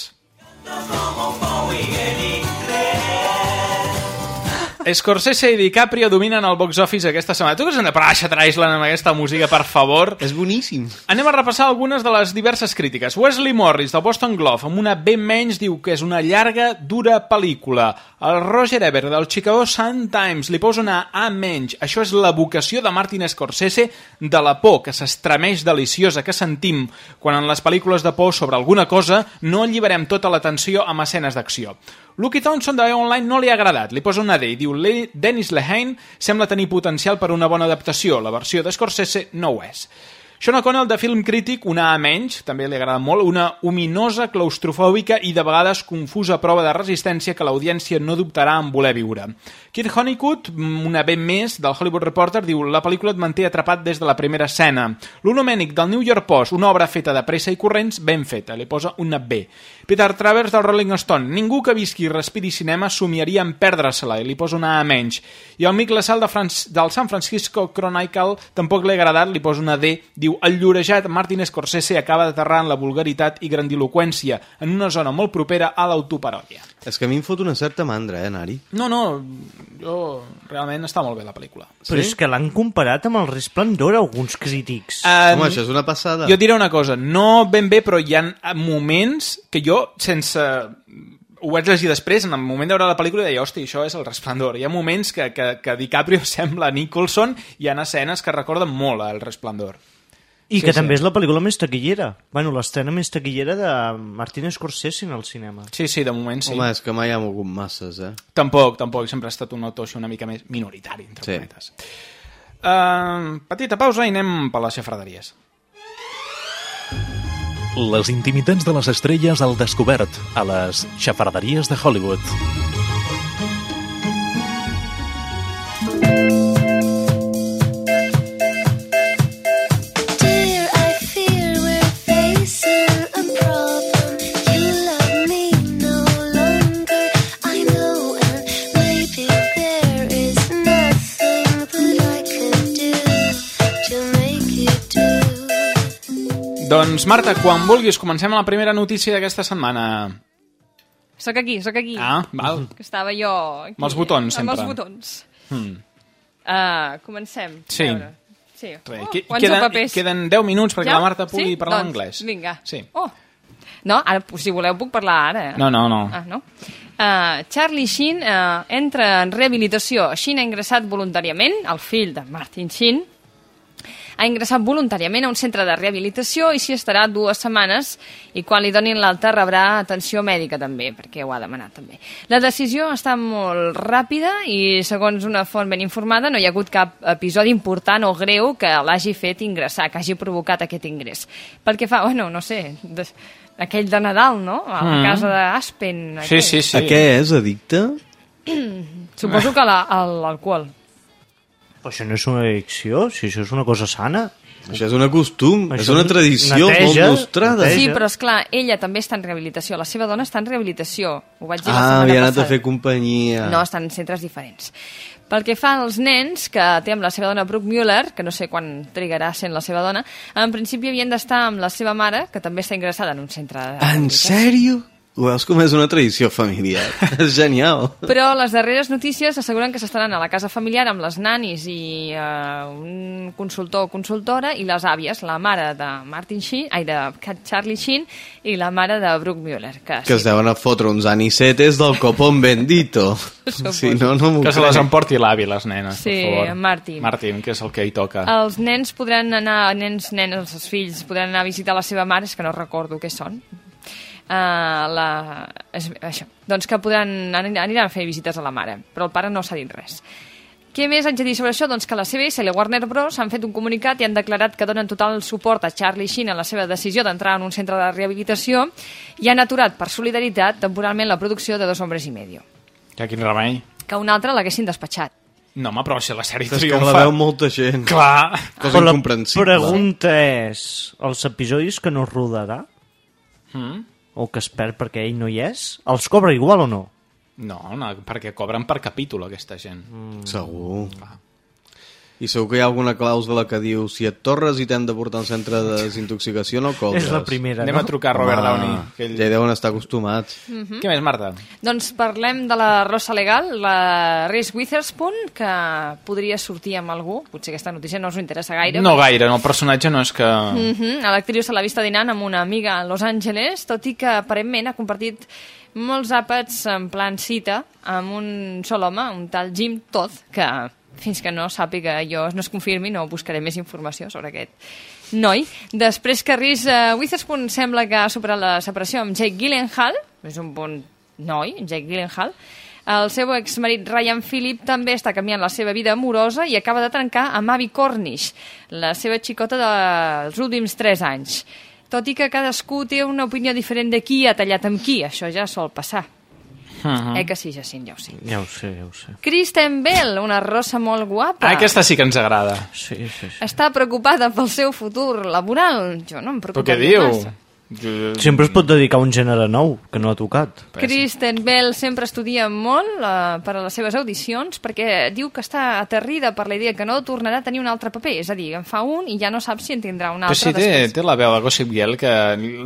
Scorsese i DiCaprio dominen el box office aquesta setmana. Tu que hem de parar Shutter Island amb aquesta música, per favor? És boníssim. Anem a repassar algunes de les diverses crítiques. Wesley Morris, del Boston Globe, amb una B menys, diu que és una llarga, dura pel·lícula. El Roger Ebert, del Chicago Sun-Times, li posa una A menys. Això és la vocació de Martin Scorsese de la por, que s'estremeix deliciosa, que sentim quan en les pel·lícules de por sobre alguna cosa no alliberem tota l'atenció amb escenes d'acció. Lucky Thompson de Online no li ha agradat, li posa una D i diu "Le- Dennis Lehane sembla tenir potencial per una bona adaptació, la versió de Scorsese no ho és. Sean O'Connell, de Film Crític, una A menys, també li agrada molt, una ominosa, claustrofòbica i de vegades confusa prova de resistència que l'audiència no dubtarà en voler viure. Kit Honeycutt, una B més, del Hollywood Reporter, diu la pel·lícula et manté atrapat des de la primera escena. L'Uno Mènic, del New York Post, una obra feta de pressa i corrents, ben feta, li posa una B. Peter Travers, del Rolling Stone, ningú que visqui i respiri cinema somiaria en perdre-se-la, i li posa una A menys. I el Mick Lassal de Franc del San Francisco Chronicle tampoc li ha agradat, li posa una D, diu el llorejat Martin Scorsese acaba d'aterrar en la vulgaritat i grandiloquència en una zona molt propera a l'autoparòdia. És que a mi em fot una certa mandra, eh, anar-hi. No, no, jo realment està molt bé la pel·lícula. Però és que l'han comparat amb el Resplendor alguns crítics. Eh, Home, això és una passada. Jo diré una cosa, no ben bé, però hi ha moments que jo, sense... Ho vaig llegir després, en el moment de veure la pel·lícula, deia, hosti, això és el resplendor. Hi ha moments que, que, que DiCaprio <laughs> sembla Nicholson i hi ha escenes que recorden molt el resplendor. I Sí, que sí. també és la pel·lícula més taquillera. Bueno, l'estrena més taquillera de Martin Scorsese en el cinema. Sí, sí, de moment sí. Home, és que mai ha mogut masses, eh? Tampoc, tampoc, sempre ha estat un autor així una mica més minoritari, entre Sí. cometes. Uh, petita pausa i anem per les xafraderies. Les intimitats de les estrelles al descobert a les xafarderies de Hollywood. Doncs, Marta, quan vulguis, comencem la primera notícia d'aquesta setmana. Soc aquí, soc aquí. Ah, val. Que estava jo... Aquí, Amb els botons, Amb els sempre. botons. Hmm. Uh, comencem. Sí. A veure. Sí. Re, Oh, queden, papers? queden 10 minuts perquè Ja? la Marta pugui sí? parlar doncs, anglès. Vinga. Sí. Oh. No, ara, si voleu, puc parlar ara. No, no, no. Ah, no? Uh, Charlie Sheen uh, entra en rehabilitació. Sheen ha ingressat voluntàriament, el fill de Martin Sheen, ha ingressat voluntàriament a un centre de rehabilitació i s'hi estarà dues setmanes i quan li donin l'alta rebrà atenció mèdica també, perquè ho ha demanat també. La decisió està molt ràpida i segons una font ben informada no hi ha hagut cap episodi important o greu que l'hagi fet ingressar, que hagi provocat aquest ingrés. Pel que fa, bueno, no sé, de, aquell de Nadal, no? A la Mm. casa d'Aspen. Sí, sí, sí. A què és addicte? Suposo que la- a l'alcohol. Però això no és una addicció, si això és una cosa sana. Això és un costum, és Això una és tradició neteja, molt mostrada. neteja. Sí, però és clar, ella també està en rehabilitació, la seva dona està en rehabilitació. Ho vaig dir la Ah, setmana havia anat passada. a fer companyia. No, estan en centres diferents. Pel que fa als nens, que té amb la seva dona Brooke Muller, que no sé quan trigarà sent la seva dona, en principi havien d'estar amb la seva mare, que també està ingressada en un centre de En rehabilitació. sèrio? Ho veus com és una tradició familiar? <laughs> és genial. Però les darreres notícies asseguren que s'estaran a la casa familiar amb les nanis i eh, un consultor o consultora i les àvies, la mare de Martin Sheen, ai, de Charlie Sheen i la mare de Brooke Mueller. Que, Que es deuen a fotre uns anicetes del copón bendito. <laughs> si no, no Que se les emporti l'avi, les nenes, Sí, per favor. Martin. Martin, que és el que hi toca. Els nens podran anar, nens, nenes, els fills podran anar a visitar la seva mare, és que no recordo què són. Uh, la, és, això. Doncs que podran, aniran a fer visites a la mare, però el pare no s'ha dit res. Què més haig de dir sobre això? Doncs que la CBS i la Warner Bros. han fet un comunicat i han declarat que donen total suport a Charlie Sheen en la seva decisió d'entrar en un centre de rehabilitació i han aturat per solidaritat temporalment la producció de Dos hombres i medio. Ja, quin remei. Que un altre l'haguessin despatxat. No, home, però si la sèrie És que triomfa... la veu molta gent. Clar. Cosa Però la incomprensible. pregunta és, els episodis que no es rodarà, Mm? O que es perd perquè ell no hi és, els cobra igual o no? No, no, perquè cobren per capítol, aquesta gent. Mm. Segur. I segur que hi ha alguna clàusula que diu si et torres i t'hem de portar al centre de desintoxicació no cobres. És la primera, Anem a trucar a Robert Home, Downey, que ell- Ja hi deuen estar acostumats. Mhm. Què més, Marta? Doncs parlem de la Rosa Legal, la Reese Witherspoon, que podria sortir amb algú. Potser aquesta notícia no us interessa gaire. No gaire, no, el personatge no és que... Mm -hmm. L'actriu se l'ha vista dinant amb una amiga a Los Angeles, tot i que aparentment ha compartit molts àpats en plan cita amb un sol home, un tal Jim Todd, que fins que no sàpiga jo, no es confirmi, no buscaré més informació sobre aquest noi. Després que Reese uh, Witherspoon sembla que ha superat la separació amb Jake Gyllenhaal, és un bon noi, Jake Gyllenhaal, el seu exmarit Ryan Phillip també està canviant la seva vida amorosa i acaba de trencar amb Abby Cornish, la seva xicota dels últims 3 anys. Tot i que cadascú té una opinió diferent de qui ha tallat amb qui, això ja sol passar. Mhm. Eh que sí, Jacint, ja ho sé. Ja ho sé, ja ho sé. Kristen Bell, una rossa molt guapa. Ah, aquesta sí que ens agrada. Sí, sí, sí. Està preocupada pel seu futur laboral. Jo no em Però preocupo què diu? massa. Jo- Sempre es pot dedicar a un gènere nou, que no ha tocat. Kristen Bell sempre estudia molt uh, per a les seves audicions perquè diu que està aterrida per la idea que no tornarà a tenir un altre paper. És a dir, en fa un i ja no sap si en tindrà un Però altre sí, té, després. té la veu de Gossip Girl que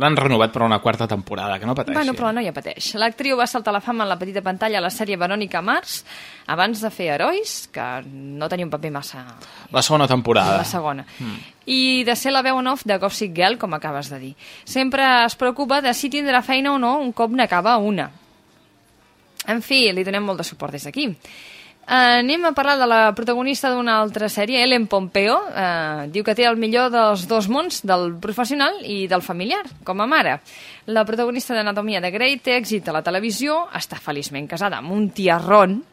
l'han renovat per una quarta temporada, que no pateixi. Bueno, però la noia pateix. L'actriu va saltar la fama en la petita pantalla a la sèrie Verònica Mars abans de fer Herois, que no tenia un paper massa... La segona temporada. La segona. Mm. I de ser la veu en off de Gossip Girl, com acabes de dir. Sempre es preocupa de si tindrà feina o no un cop n'acaba una. En fi, li donem molt de suport des d'aquí. Anem a parlar de la protagonista d'una altra sèrie, Ellen Pompeo. Uh, diu que té el millor dels dos mons, del professional i del familiar, com a mare. La protagonista d'Anatomia de Grey té èxit a la televisió, està feliçment casada amb un tiarrón,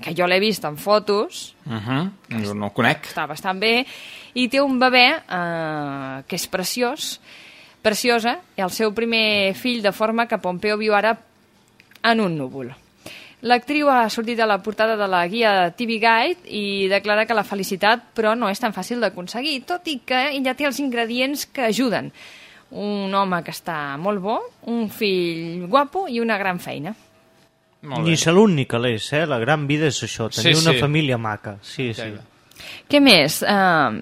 que jo l'he vist en fotos, Uh -huh. Jo no el conec. està bastant bé, i té un bebè eh, que és preciós, preciosa, i el seu primer fill, de forma que Pompeo viu ara en un núvol. L'actriu ha sortit a la portada de la guia TV Guide i declara que la felicitat, però, no és tan fàcil d'aconseguir, tot i que ella té els ingredients que ajuden. Un home que està molt bo, un fill guapo i una gran feina. Molt Ni ser l'únic que l'és, eh? La gran vida és això, tenir Sí, una sí. família maca. Sí, sí. Què més? Uh,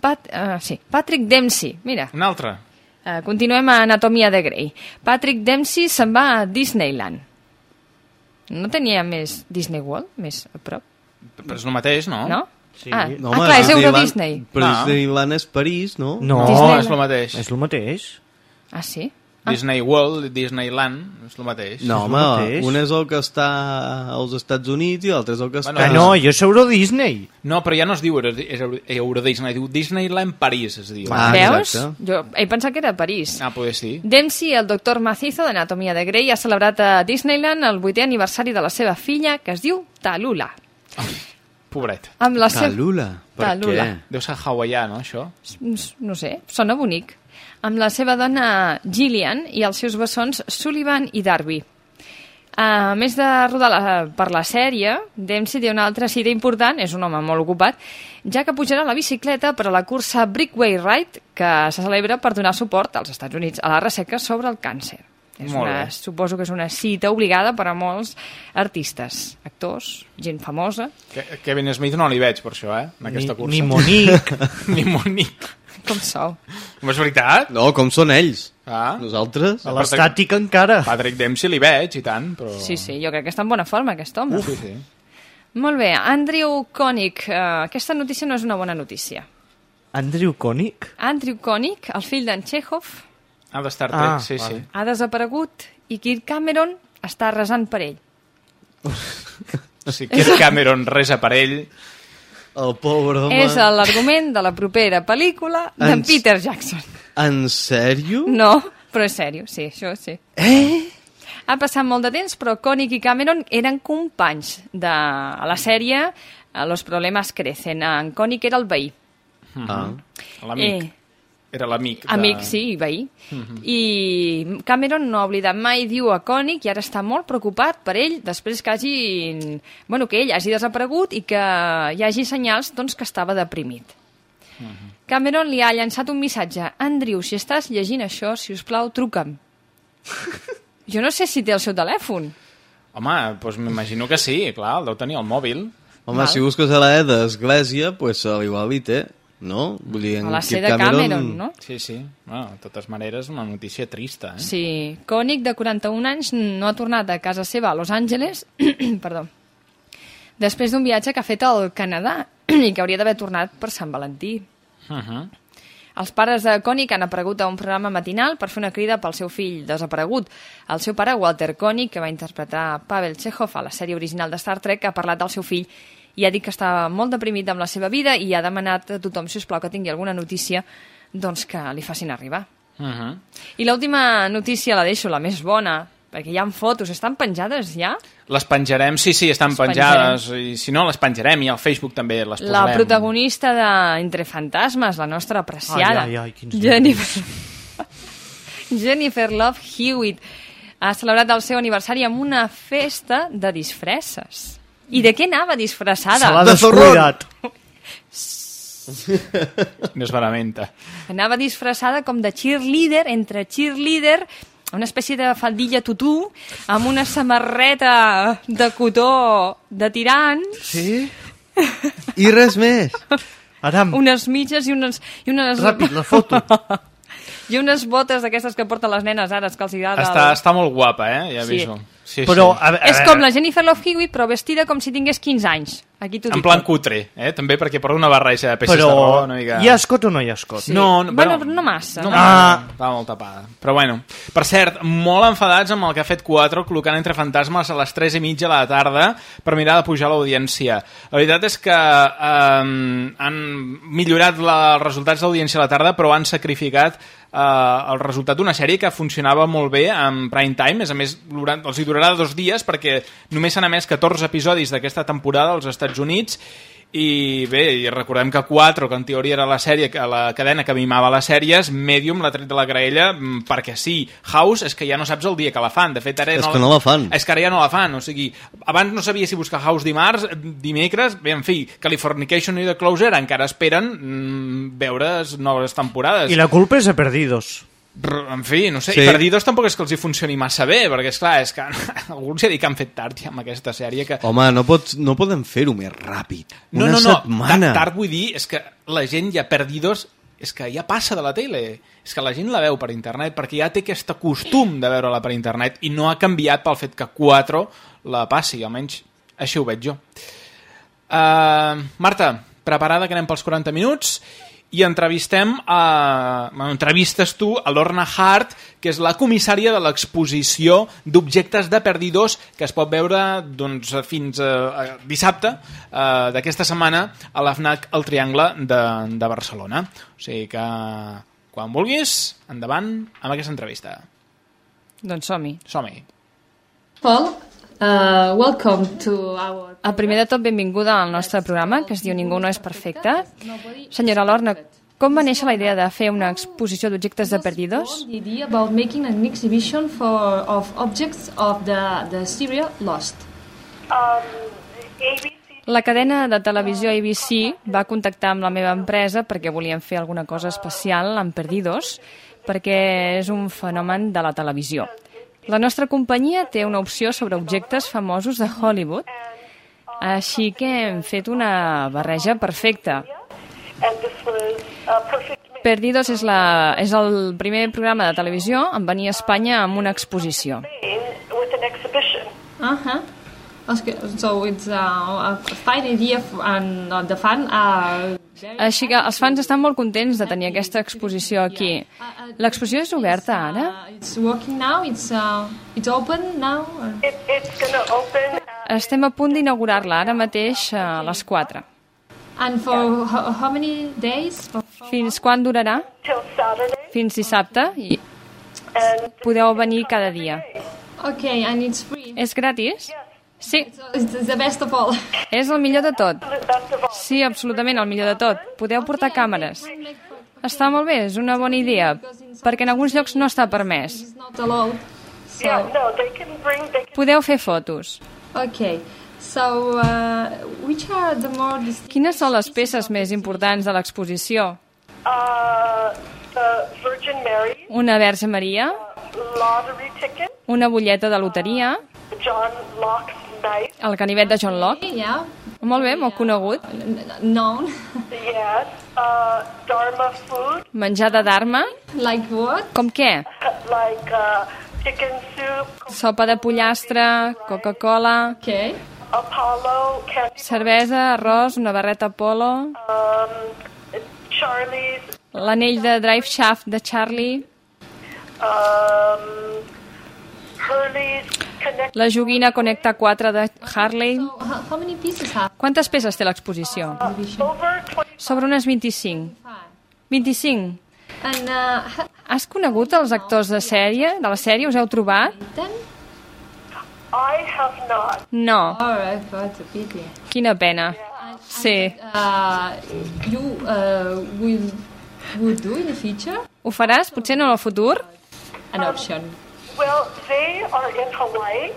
Pat, uh, sí, Patrick Dempsey, mira, Un altre. Uh, continuem a Anatomia de Grey. Patrick Dempsey se'n va a Disneyland. No tenia més Disney World, més a prop? Però és el mateix, no? No? Sí. Ah, No, ah clar, és Euro Disney. Però No. Disneyland és París, no? No, Disneyland. és el mateix. és el mateix. Ah, sí? Disney World, Disneyland, és el mateix. No, home, mateix. un és el que està als Estats Units i l'altre és el que està... Bueno, Que no, jo és Euro Disney. No, però ja no es diu Euro, és Euro, Disney, diu Disneyland París, es diu. Ah, Veus? exacte. Jo he pensat que era a París. Ah, poder sí. Dempsey, el doctor macizo d'Anatomia de Grey, ha celebrat a Disneyland el vuitè aniversari de la seva filla, que es diu Talula. Pobret. Amb la seva... Talula? Per Talula. què? Deu ser hawaià, no, això? no sé, sona bonic, amb la seva dona Gillian i els seus bessons Sullivan i Darby. A més de rodar la, per la sèrie, Dempsey té una altra cita important, és un home molt ocupat, ja que pujarà a la bicicleta per a la cursa Brickway Ride, que se celebra per donar suport als Estats Units a la recerca sobre el càncer. És Molt una, bé. suposo que és una cita obligada per a molts artistes, actors, gent famosa. Ke- Kevin Smith no li veig per això, eh? En aquesta Ni- cursa. ni Monique. <laughs> ni Monique. Com sou? No és veritat? No, com són ells? Ah. Nosaltres? A l'estàtic encara. Patrick Dempsey li veig i tant, però... Sí, sí, jo crec que està en bona forma, aquest home. Sí, sí. Molt bé, Andrew Koenig. Uh, aquesta notícia no és una bona notícia. Andrew Koenig? Andrew Koenig, el fill d'en Chekhov, Ah, de Star Trek, Ah, sí, vale. sí. ha desaparegut i Kirk Cameron està resant per ell. <laughs> O sigui, Kirk Cameron resa per ell. El pobre home... És l'argument de la propera pel·lícula d'en Peter Jackson. En sèrio? No, però és sèrio, sí, això sí. Eh? Ha passat molt de temps, però Koenig i Cameron eren companys de a la sèrie eh, Los problemas crecen. En Koenig era el veí. Ah. L'amic. Eh. Era l'amic. de- Amic, sí, i veí. Mhm. I Cameron no ha oblidat mai, diu a Koenig, i ara està molt preocupat per ell, després que hagi... Bueno, que ell hagi desaparegut i que hi hagi senyals doncs, que estava deprimit. Cameron li ha llançat un missatge. Andrew, si estàs llegint això, si us plau, truca'm. <laughs> Jo no sé si té el seu telèfon. Home, doncs m'imagino que sí, clar, el deu tenir al mòbil. Home, si busques a la E d'Església, pues a l'igual hi té, no? Vull dir, en A la C de Cameron, no? Sí, sí. Bueno, de totes maneres, una notícia trista, eh? Sí, Koenig, de 41 anys, no ha tornat a casa seva a Los Angeles, <clears throat> perdó, després d'un viatge que ha fet al Canadà <clears throat> i que hauria d'haver tornat per Sant Valentí. Uh -huh. Els pares de Koenig han aparegut a un programa matinal per fer una crida pel seu fill desaparegut. El seu pare, Walter Koenig, que va interpretar Pavel Chekhov a la sèrie original de Star Trek, ha parlat del seu fill i ha dit que està molt deprimit amb la seva vida i ha demanat a tothom, si us plau, que tingui alguna notícia, doncs que li facin arribar. Uh -huh. I l'última notícia la deixo, la més bona, perquè hi ha fotos, estan penjades ja? Les penjarem, sí, sí, estan Les penjades, i si no, les penjarem, i al Facebook també les posarem. La protagonista de Entre Fantasmes, la nostra apreciada, Ai, ai, ai, quins Jennifer... <laughs> Jennifer Love Hewitt, ha celebrat el seu aniversari amb una festa de disfresses. I de què anava disfressada? Se l'ha descuidat. <laughs> No es lamenta. Anava disfressada com de cheerleader, entre cheerleader, una espècie de faldilla tutú, amb una samarreta de cotó de tirants, Sí? I res més. Aram, unes mitges i unes... I unes... ràpid, la foto. <laughs> I unes botes d'aquestes que porten les nenes ara, que els agrada... Està, està molt guapa, eh? Ja aviso. Sí, Però, sí. a, veure, És com la Jennifer Love Hewitt, però vestida com si tingués 15 anys. Aquí En plan cutre, eh? També perquè porta una barreja de peces però de raó una mica... hi ha escot o no hi ha escot? Sí. No, no, bueno, bueno, no massa. No, No, Ah. Estava molt tapada. Però bueno. Per cert, molt enfadats amb el que ha fet 4 col·locant entre fantasmes a les 3 i mitja de la tarda per mirar de pujar l'audiència. La veritat és que eh, han millorat la, els resultats d'audiència a la tarda, però han sacrificat eh, el resultat d'una sèrie que funcionava molt bé en prime time, a més els hi durarà dos dies perquè només s'han emès 14 episodis d'aquesta temporada als Estats Units i bé, i recordem que 4, que en teoria era la sèrie, que la cadena que mimava les sèries, Medium l'ha tret de la graella mm, perquè sí, House és que ja no saps el dia que la fan, de fet ara És que no la fan. és que ara ja no la fan, o sigui abans no sabia si buscar House dimarts dimecres, bé, en fi, Californication i The Closer encara esperen mm, veure noves temporades I la culpa és a Perdidos. En fi, no sé, Sí. sí. i Perdidos tampoc és que els hi funcioni massa bé, perquè és clar, és que alguns ja dic que han fet tard ja amb aquesta sèrie que Home, no, pots, no podem fer-ho més ràpid. no, Una no, no, setmana. tard, tard vull dir, és que la gent ja Perdidos és que ja passa de la tele, és que la gent la veu per internet, perquè ja té aquest costum de veure-la per internet i no ha canviat pel fet que 4 la passi, almenys així ho veig jo. Uh, Marta, preparada que anem pels 40 minuts i entrevistem a... Bueno, entrevistes tu a l'Orna Hart, que és la comissària de l'exposició d'objectes de perdidors que es pot veure doncs, fins a, a dissabte eh, d'aquesta setmana a la FNAC El Triangle de, de Barcelona. O sigui que quan vulguis, endavant amb aquesta entrevista. Doncs som-hi. Som-hi. Paul, uh, welcome to our... El primer de tot, benvinguda al nostre programa, que es diu Ningú no és perfecte. Senyora Lorna, com va néixer la idea de fer una exposició d'objectes de perdidos? The idea about making an exhibition for of objects of the the serial Lost. La cadena de televisió ABC va contactar amb la meva empresa perquè volien fer alguna cosa especial amb Perdidos, perquè és un fenomen de la televisió. La nostra companyia té una opció sobre objectes famosos de Hollywood, així que hem fet una barreja perfecta. Perdidos és, la, és el primer programa de televisió en venir a Espanya amb una exposició. Uh-huh. Okay, so it's uh, a fine idea and uh, the fun are Així que els fans estan molt contents de tenir aquesta exposició aquí. L'exposició és oberta ara? it's working now. It's uh, it's open now. or- It, it's going to open Estem a punt d'inaugurar-la ara mateix a les 4. And for how, many days? Fins quan durarà? Fins dissabte i podeu venir cada dia. Okay, and it's free. És gratis? Sí. It's the best of all. És el millor de tot. Sí, absolutament, el millor de tot. Podeu portar càmeres. Està molt bé, és una bona idea, perquè en alguns llocs no està permès. Podeu fer fotos. Okay. So, uh, which are the more Quines són les peces més importants de l'exposició? uh, Virgin Mary, Una Verge Maria, lottery ticket, una butlleta de loteria, John Locke's knife, el canivet de John Locke. Yeah. Molt bé, molt conegut. known? yes, uh, Dharma food, Menjar de Dharma. Like what? Com què? like uh, chicken soup, Sopa de pollastre, Coca-Cola, Okay. Apollo, candy, cervesa, arròs, una barreta polo, um, Charlie's, l'anell de Drive Shaft de Charlie, um, Hurley's. La joguina Connecta 4 de Harley. Quantes peces té l'exposició? 20. Sobre unes 25. 25. And uh, Has conegut els actors de sèrie, de la sèrie? Us heu trobat? No. Quina pena. Sí. Uh, you uh, will would do in the future Ho faràs? Potser no en el futur? an option. Well, they are in Hawaii.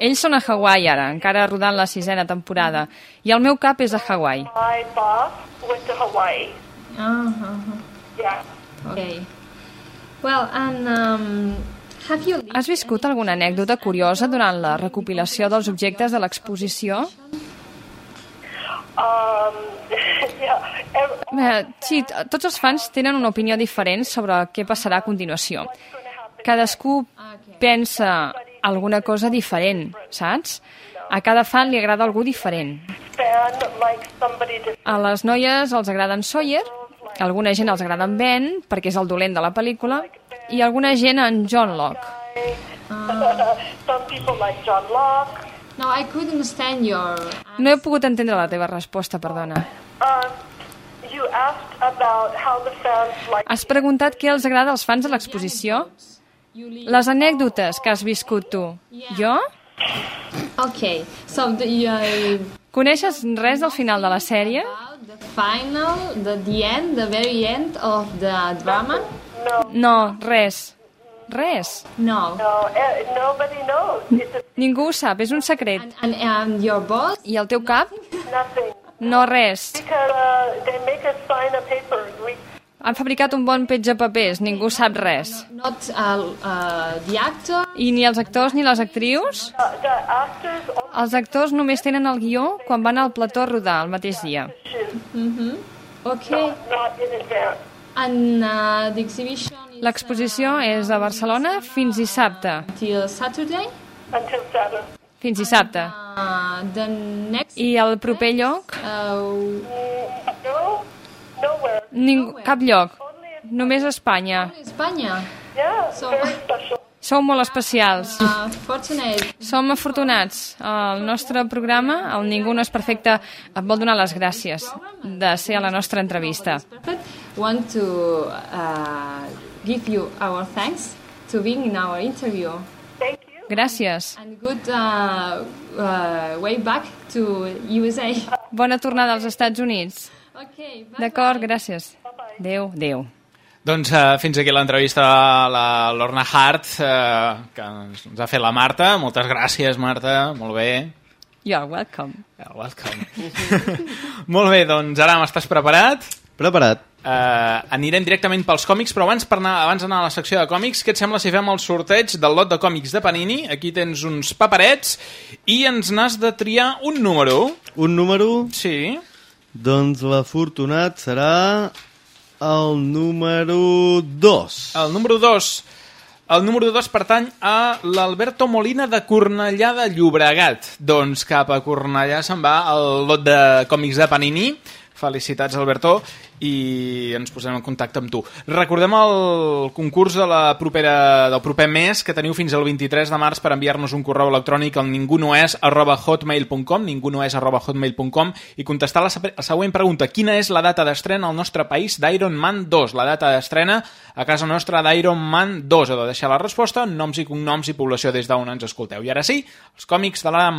Ells són a Hawaii ara, encara rodant la sisena temporada. I el meu cap és a Hawaii. My boss went to Hawaii. Uh-huh. Yeah. Okay. Well, and um, have you Has viscut alguna anècdota curiosa durant la recopilació dels objectes de l'exposició? Um, <laughs> yeah. Bé, sí, tots els fans tenen una opinió diferent sobre què passarà a continuació. Cadascú pensa alguna cosa diferent, saps? A cada fan li agrada algú diferent. A les noies els agrada en Sawyer, a alguna gent els agrada en Ben, perquè és el dolent de la pel·lícula, i a alguna gent en John Locke. No, I couldn't understand your. No he pogut entendre la teva resposta, perdona. Has preguntat què els agrada als fans de l'exposició? Les anècdotes que has viscut tu. Jo? Okay, so the, uh, Coneixes res del final de la sèrie? the final, the, the end, the very end of the drama? No, res. Res. No. No, eh, nobody knows. A, Ningú ho sap, és un secret. And, and your boss? I el teu cap? nothing. No res. Because uh, they make us sign a paper. We, Han fabricat un bon petge papers, ningú sap res. Not uh, uh, the actor? I ni els actors ni les actrius? the actors all Els actors només tenen el guió quan van al plató a rodar el mateix dia. Okay. not in advance. And uh, the exhibition is L'exposició és a Barcelona fins dissabte. till Saturday? Until Saturday. Fins dissabte. Uh, the next... I el proper lloc? Uh, No, nowhere. Ningú, cap lloc. Només a Espanya. Espanya. Sou molt especials. fortunate. Som afortunats. El nostre programa, el Ningú no és perfecte, et vol donar les gràcies de ser a la nostra entrevista. Want to uh, give you our thanks to being in our interview. Gràcies. And good uh, uh, way back to USA. Bona tornada als Estats Units. Okay, D'acord, gràcies. Adéu, adéu. Doncs uh, fins aquí l'entrevista a la Lorna Hart, uh, que ens ens ha fet la Marta. Moltes gràcies, Marta. Molt bé. You're welcome. You're welcome. <laughs> Molt bé, doncs ara estàs preparat? Preparat. Uh, anirem directament pels còmics, però abans per anar, abans d'anar a la secció de còmics, què et sembla si fem el sorteig del lot de còmics de Panini? Aquí tens uns paperets i ens n'has de triar un número. Un número? Sí. Doncs l'afortunat serà el número 2. El número 2. El número 2 pertany a l'Alberto Molina de Cornellà de Llobregat. Doncs cap a Cornellà se'n va el lot de còmics de Panini. Felicitats, Alberto, i ens posem en contacte amb tu. Recordem el concurs de la propera, del proper mes, que teniu fins al 23 de març per enviar-nos un correu electrònic al ningunoes arroba hotmail.com ningunoes arroba hotmail.com i contestar la, la següent pregunta. Quina és la data d'estrena al nostre país d'Iron Man 2? La data d'estrena a casa nostra d'Iron Man 2. Heu de deixar la resposta, noms i cognoms i població des d'on ens escolteu. I ara sí, els còmics de l'Adam.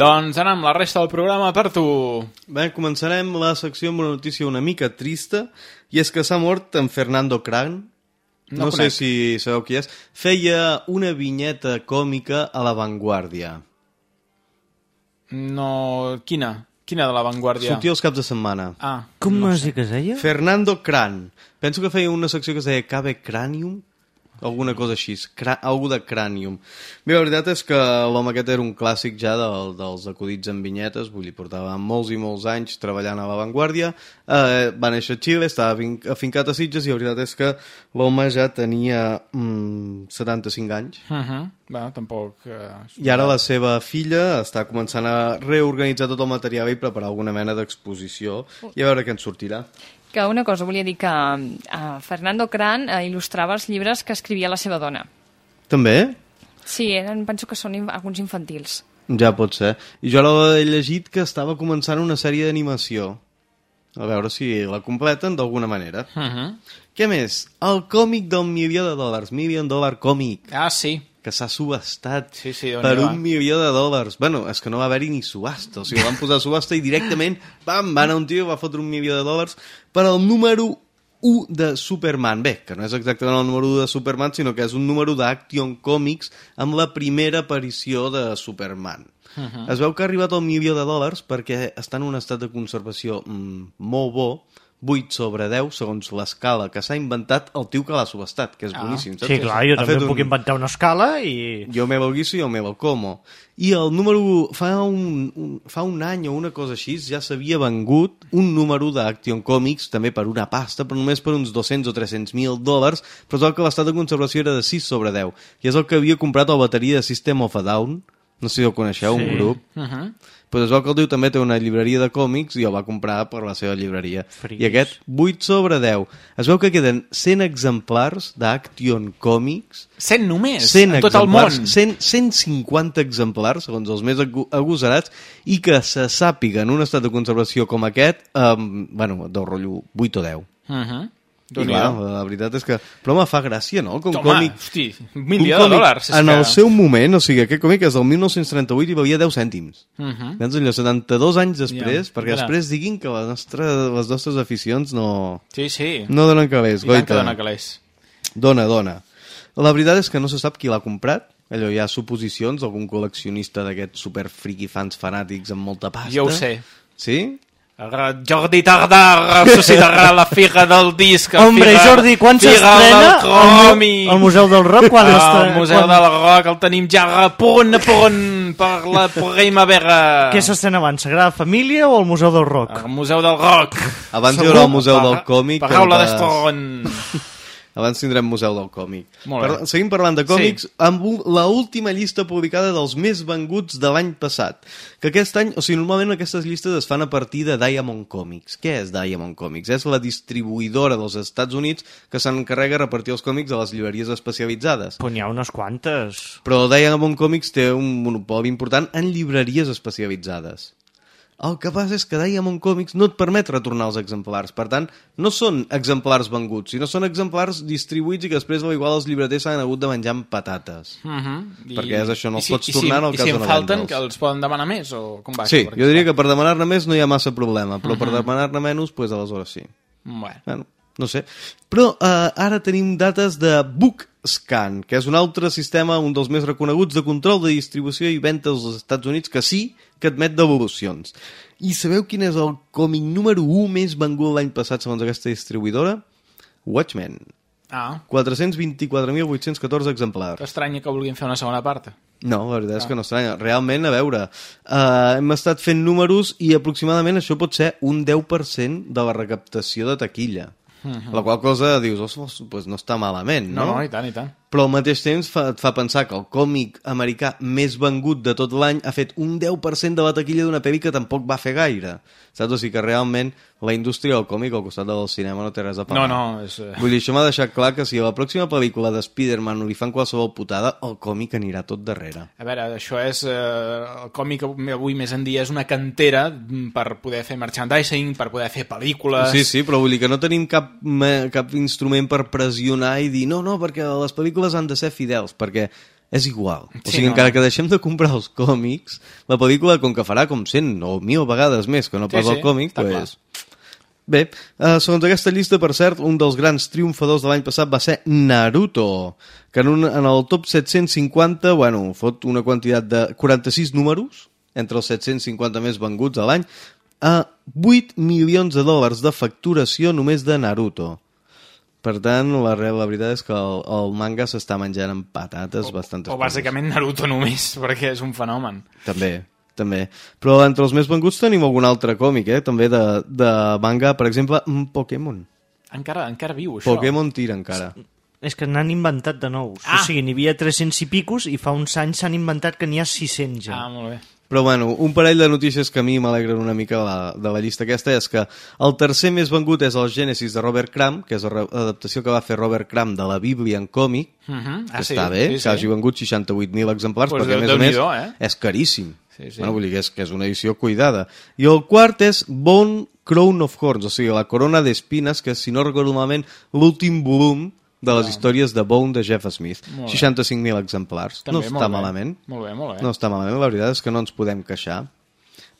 Doncs amb la resta del programa per tu. Bé, començarem la secció amb una notícia una mica trista, i és que s'ha mort en Fernando Cran. No No, sé conec. si sabeu qui és. Feia una vinyeta còmica a La Vanguardia. No... Quina? Quina de l'avantguàrdia? Sortia els caps de setmana. Ah, Com no no sé. sé que es deia? Fernando Cran. Penso que feia una secció que es deia Cabe Cranium, alguna cosa així, Cra algú de Cranium. Bé, la veritat és que l'home aquest era un clàssic ja del, dels acudits en vinyetes, vull dir, portava molts i molts anys treballant a l'avantguàrdia, eh, va néixer a Xile, estava afincat a Sitges i la veritat és que l'home ja tenia mm, 75 anys. Uh -huh. Bé, tampoc... Eh... I ara la seva filla està començant a reorganitzar tot el material i preparar alguna mena d'exposició i a veure què en sortirà. Que una cosa, volia dir que uh, Fernando Cran uh, il·lustrava els llibres que escrivia la seva dona. També? Sí, eren, penso que són alguns infantils. Ja pot ser. I jo ara he llegit que estava començant una sèrie d'animació. A veure si la completen d'alguna manera. Uh -huh. Què més? El còmic del milió de dòlars. Million Dollar Comic. Ah, sí. Que s'ha subestat Sí, sí, per hi va? un milió de dòlars. Bueno, és que no va haver-hi ni subhasta. O sigui, van posar subhasta i directament, pam, va anar un tio i va fotre un milió de dòlars per al número 1 de Superman. Bé, que no és exactament el número 1 de Superman, sinó que és un número d'Action Comics amb la primera aparició de Superman. Uh -huh. Es veu que ha arribat al milió de dòlars perquè està en un estat de conservació mm, molt bo, 8 sobre 10, segons l'escala que s'ha inventat el tio que l'ha subestat, que és Ah. boníssim. saps? Sí, clar, jo Ha també fet puc inventar una escala i... Jo me lo guiso i jo me lo como. I el número... Fa un, un, fa un any o una cosa així ja s'havia vengut un número d'Action Comics, també per una pasta, però només per uns 200 o 300 mil dòlars, però veu que l'estat de conservació era de 6 sobre 10. I és el que havia comprat el bateria de System of a Down, no sé si el coneixeu, Sí. un grup. Uh -huh. Però es veu que el tio també té una llibreria de còmics i el va comprar per la seva llibreria. Fris. I aquest, 8 sobre 10. Es veu que queden 100 exemplars d'Action Comics 100 només? 100 a tot el món? 100, 150 exemplars, segons els més agosarats, i que se sàpiga en un estat de conservació com aquest, um, bueno, del rotllo 8 o 10. Uh -huh. I clar, la veritat és que... Però me fa gràcia, no? Com Home, còmic... hosti, un un milió de dòlars. En que... el seu moment, o sigui, aquest còmic és del 1938 i valia 10 cèntims. Uh -huh. Doncs allò, 72 anys després, Ja, perquè mira. després diguin que la nostra, les nostres aficions no... Sí, sí. No donen calés, I tant que goita. dona calés. Dona, dona. La veritat és que no se sap qui l'ha comprat. Allò hi ha suposicions, algun col·leccionista d'aquests super friki fans fanàtics amb molta pasta. Jo ho sé. Sí? Jordi Tardà ressuscitarà la figa del disc. Hombre, figa, Jordi, quan s'estrena mu- al Museu del Rock? Quan Ah, l'estre- El Museu quan- del Rock el tenim ja a punt, a punt per la primavera. Què s'estrena abans, Sagrada Família o el Museu del Rock? El Museu del Rock. Abans hi Segur? haurà el Museu del Còmic. Paraula d'estron. Abans tindrem Museu del Còmic. Parla- Seguim parlant de còmics Sí. amb la última llista publicada dels més venguts de l'any passat. Que aquest any, o sigui, normalment aquestes llistes es fan a partir de Diamond Comics. Què és Diamond Comics? És la distribuïdora dels Estats Units que s'encarrega de repartir els còmics a les llibreries especialitzades. Però n'hi ha unes quantes. Però Diamond Comics té un monopoli important en llibreries especialitzades. El que passa és que Diamond Comics no et permet retornar els exemplars. Per tant, no són exemplars venguts, sinó són exemplars distribuïts i que després, al igual, els llibreters s'han hagut de menjar amb patates. Uh -huh. Perquè és això, no i els si, pots i tornar si, en el i cas si de no falten, vendre'ls. que els poden demanar més? O com va Sí, jo diria que per demanar-ne més no hi ha massa problema, però per Mhm. demanar-ne menys, pues, aleshores sí. Bueno. Bueno, no sé. Però eh, ara tenim dates de BookScan, que és un altre sistema, un dels més reconeguts de control de distribució i venda als Estats Units, que sí que admet devolucions. I sabeu quin és el còmic número 1 més vengut l'any passat segons aquesta distribuïdora? Watchmen. Ah, 424.814 exemplars. t'estranya que vulguin fer una segona part. No, la veritat és Ah. que no estranya. Realment, a veure, uh, hem estat fent números i aproximadament això pot ser un 10% de la recaptació de taquilla. Mhm. La qual cosa dius, ostres, pues no està malament, no? No, no, i tant, i tant. Però al mateix temps fa, et fa pensar que el còmic americà més vengut de tot l'any ha fet un 10% de la taquilla d'una pel·li que tampoc va fer gaire. Saps? O sigui que realment la indústria del còmic al costat del cinema no té res a parlar. No, no, és, eh, Vull dir, això m'ha deixat clar que si a la pròxima pel·lícula de Spider-Man li fan qualsevol putada, el còmic anirà tot darrere. A veure, això és... Eh, el còmic avui més en dia és una cantera per poder fer merchandising, per poder fer pel·lícules... Sí, sí, però vull dir que no tenim cap, cap instrument per pressionar i dir no, no, perquè les pel·lícules han de ser fidels, perquè és igual. O Sí, sigui, no, encara que deixem de comprar els còmics, la pel·lícula, com que farà com 100 o 1.000 vegades més que no Sí, pas sí, el còmic, està pues... Bé, eh, segons aquesta llista, per cert, un dels grans triomfadors de l'any passat va ser Naruto, que en, un, en el top 750, bueno, fot una quantitat de 46 números, entre els 750 més venguts a l'any, a 8 milions de dòlars de facturació només de Naruto. Per tant, la, real, la veritat és que el, el manga s'està menjant amb patates bastantes O bàsicament Naruto només, <laughs> perquè és un fenomen. també, també. Però entre els més venguts tenim algun altre còmic, eh? També de, de manga, per exemple, mm, Pokémon. Encara, encara viu, això. Pokémon tira encara. És que n'han inventat de nous. Ah! O sigui, n'hi havia 300 i picos i fa uns anys s'han inventat que n'hi ha 600 ja. Ah, molt bé. Però bueno, un parell de notícies que a mi m'alegren una mica de la, de la llista aquesta és que el tercer més vengut és el Gènesis de Robert Crumb, que és l'adaptació que va fer Robert Crumb de la Bíblia en còmic, Uh -huh. que està bé, que hagi vengut 68.000 exemplars, Pues perquè a més a més eh? és caríssim. Sí, sí. Bueno, vull dir que és, que és una edició cuidada. I el quart és Bone Crown of Horns, o sigui, la corona d'espines, que si no recordo malament, l'últim volum de les històries de Bone de Jeff Smith. Molt bé. 65.000 exemplars. També, no està molt bé. malament. Molt bé, molt bé. No està malament, la veritat és que no ens podem queixar.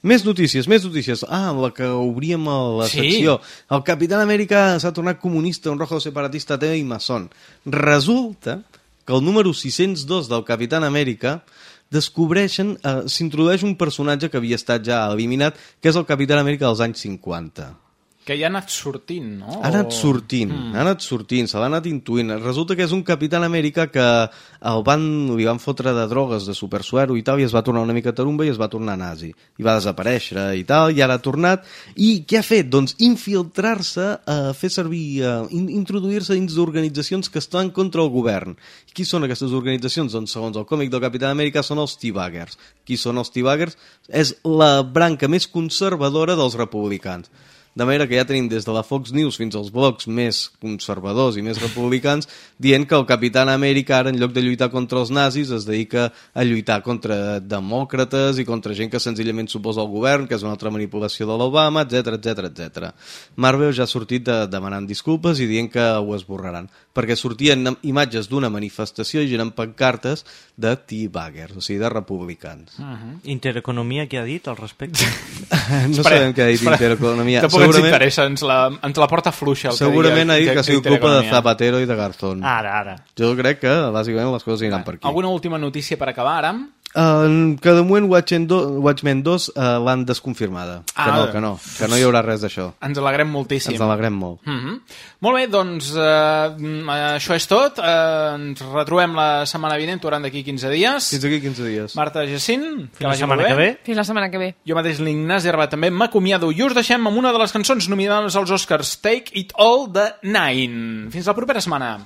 Més notícies, més notícies. Ah, la que obríem a la Sí. secció. El Capitán Amèrica s'ha tornat comunista, un rojo separatista ateu i maçon. Resulta que el número 602 del Capitán Amèrica descobreixen, eh, s'introdueix un personatge que havia estat ja eliminat, que és el Capitán Amèrica dels anys 50. Que ja ha anat sortint, no? Ha anat sortint, Mm. ha anat sortint, se l'ha anat intuint. Resulta que és un Capitán Amèrica que el van, li van fotre de drogues, de supersuero i tal, i es va tornar una mica tarumba i es va tornar nazi. I va desaparèixer i tal, i ara ha tornat. I què ha fet? Doncs infiltrar-se, a fer servir, a in introduir-se dins d'organitzacions que estan contra el govern. I qui són aquestes organitzacions? Doncs segons el còmic del Capitán Amèrica són els T-Baggers. Qui són els T-Baggers? És la branca més conservadora dels republicans. De manera que ja tenim des de la Fox News fins als blocs més conservadors i més republicans dient que el Capitán Amèrica ara en lloc de lluitar contra els nazis es dedica a lluitar contra demòcrates i contra gent que senzillament suposa el govern, que és una altra manipulació de l'Obama, etc etc etc. Marvel ja ha sortit de, demanant disculpes i dient que ho esborraran, perquè sortien imatges d'una manifestació i gent amb pancartes de T-Baggers, o sigui, de republicans. Uh -huh. Intereconomia, què ha dit al respecte? <laughs> no sabem què ha dit Intereconomia. Tampoc ens interessa, ens la, ens la porta fluixa. El Segurament que ha dit que ha sigut culpa de. Zapatero i de Garzón. Ara, ara. Jo crec que, bàsicament, les coses aniran per aquí. Alguna última notícia per acabar, ara? Uh, que de moment Watchmen, do, Watchmen 2 uh, l'han desconfirmada. Ah. que no, que no, que no hi haurà res d'això. Ens alegrem moltíssim. Ens alegrem molt. Mm -hmm. Molt bé, doncs eh, mm, això és tot. Eh, ens retrobem la setmana vinent, tornant d'aquí 15 dies. Fins aquí 15 dies. Marta Jacint, que la setmana que ve. Fins la setmana que ve. Jo mateix, l'Ignasi Herba, també m'acomiado i us deixem amb una de les cançons nominades als Oscars, Take It All de Nine. Fins la propera setmana.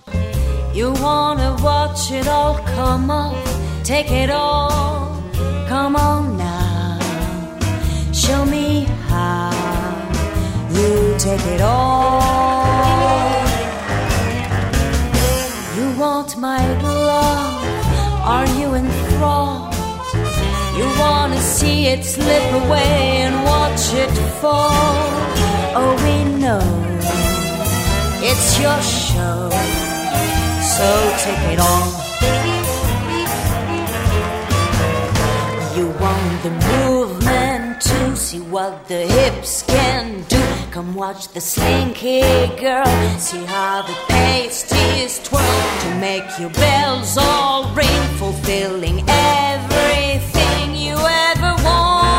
You wanna watch it all come off, take it all, come on now. Show me how you take it all. You want my love, are you enthralled? You wanna see it slip away and watch it fall. Oh, we know it's your show, so take it all. Want the movement to see what the hips can do. Come watch the slinky girl, see how the pasties twirl to make your bells all ring, fulfilling everything you ever wanted.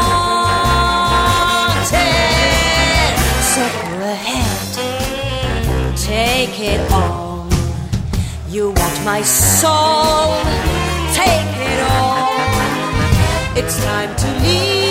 Go ahead, take it all. You want my soul, take it all. It's time to leave.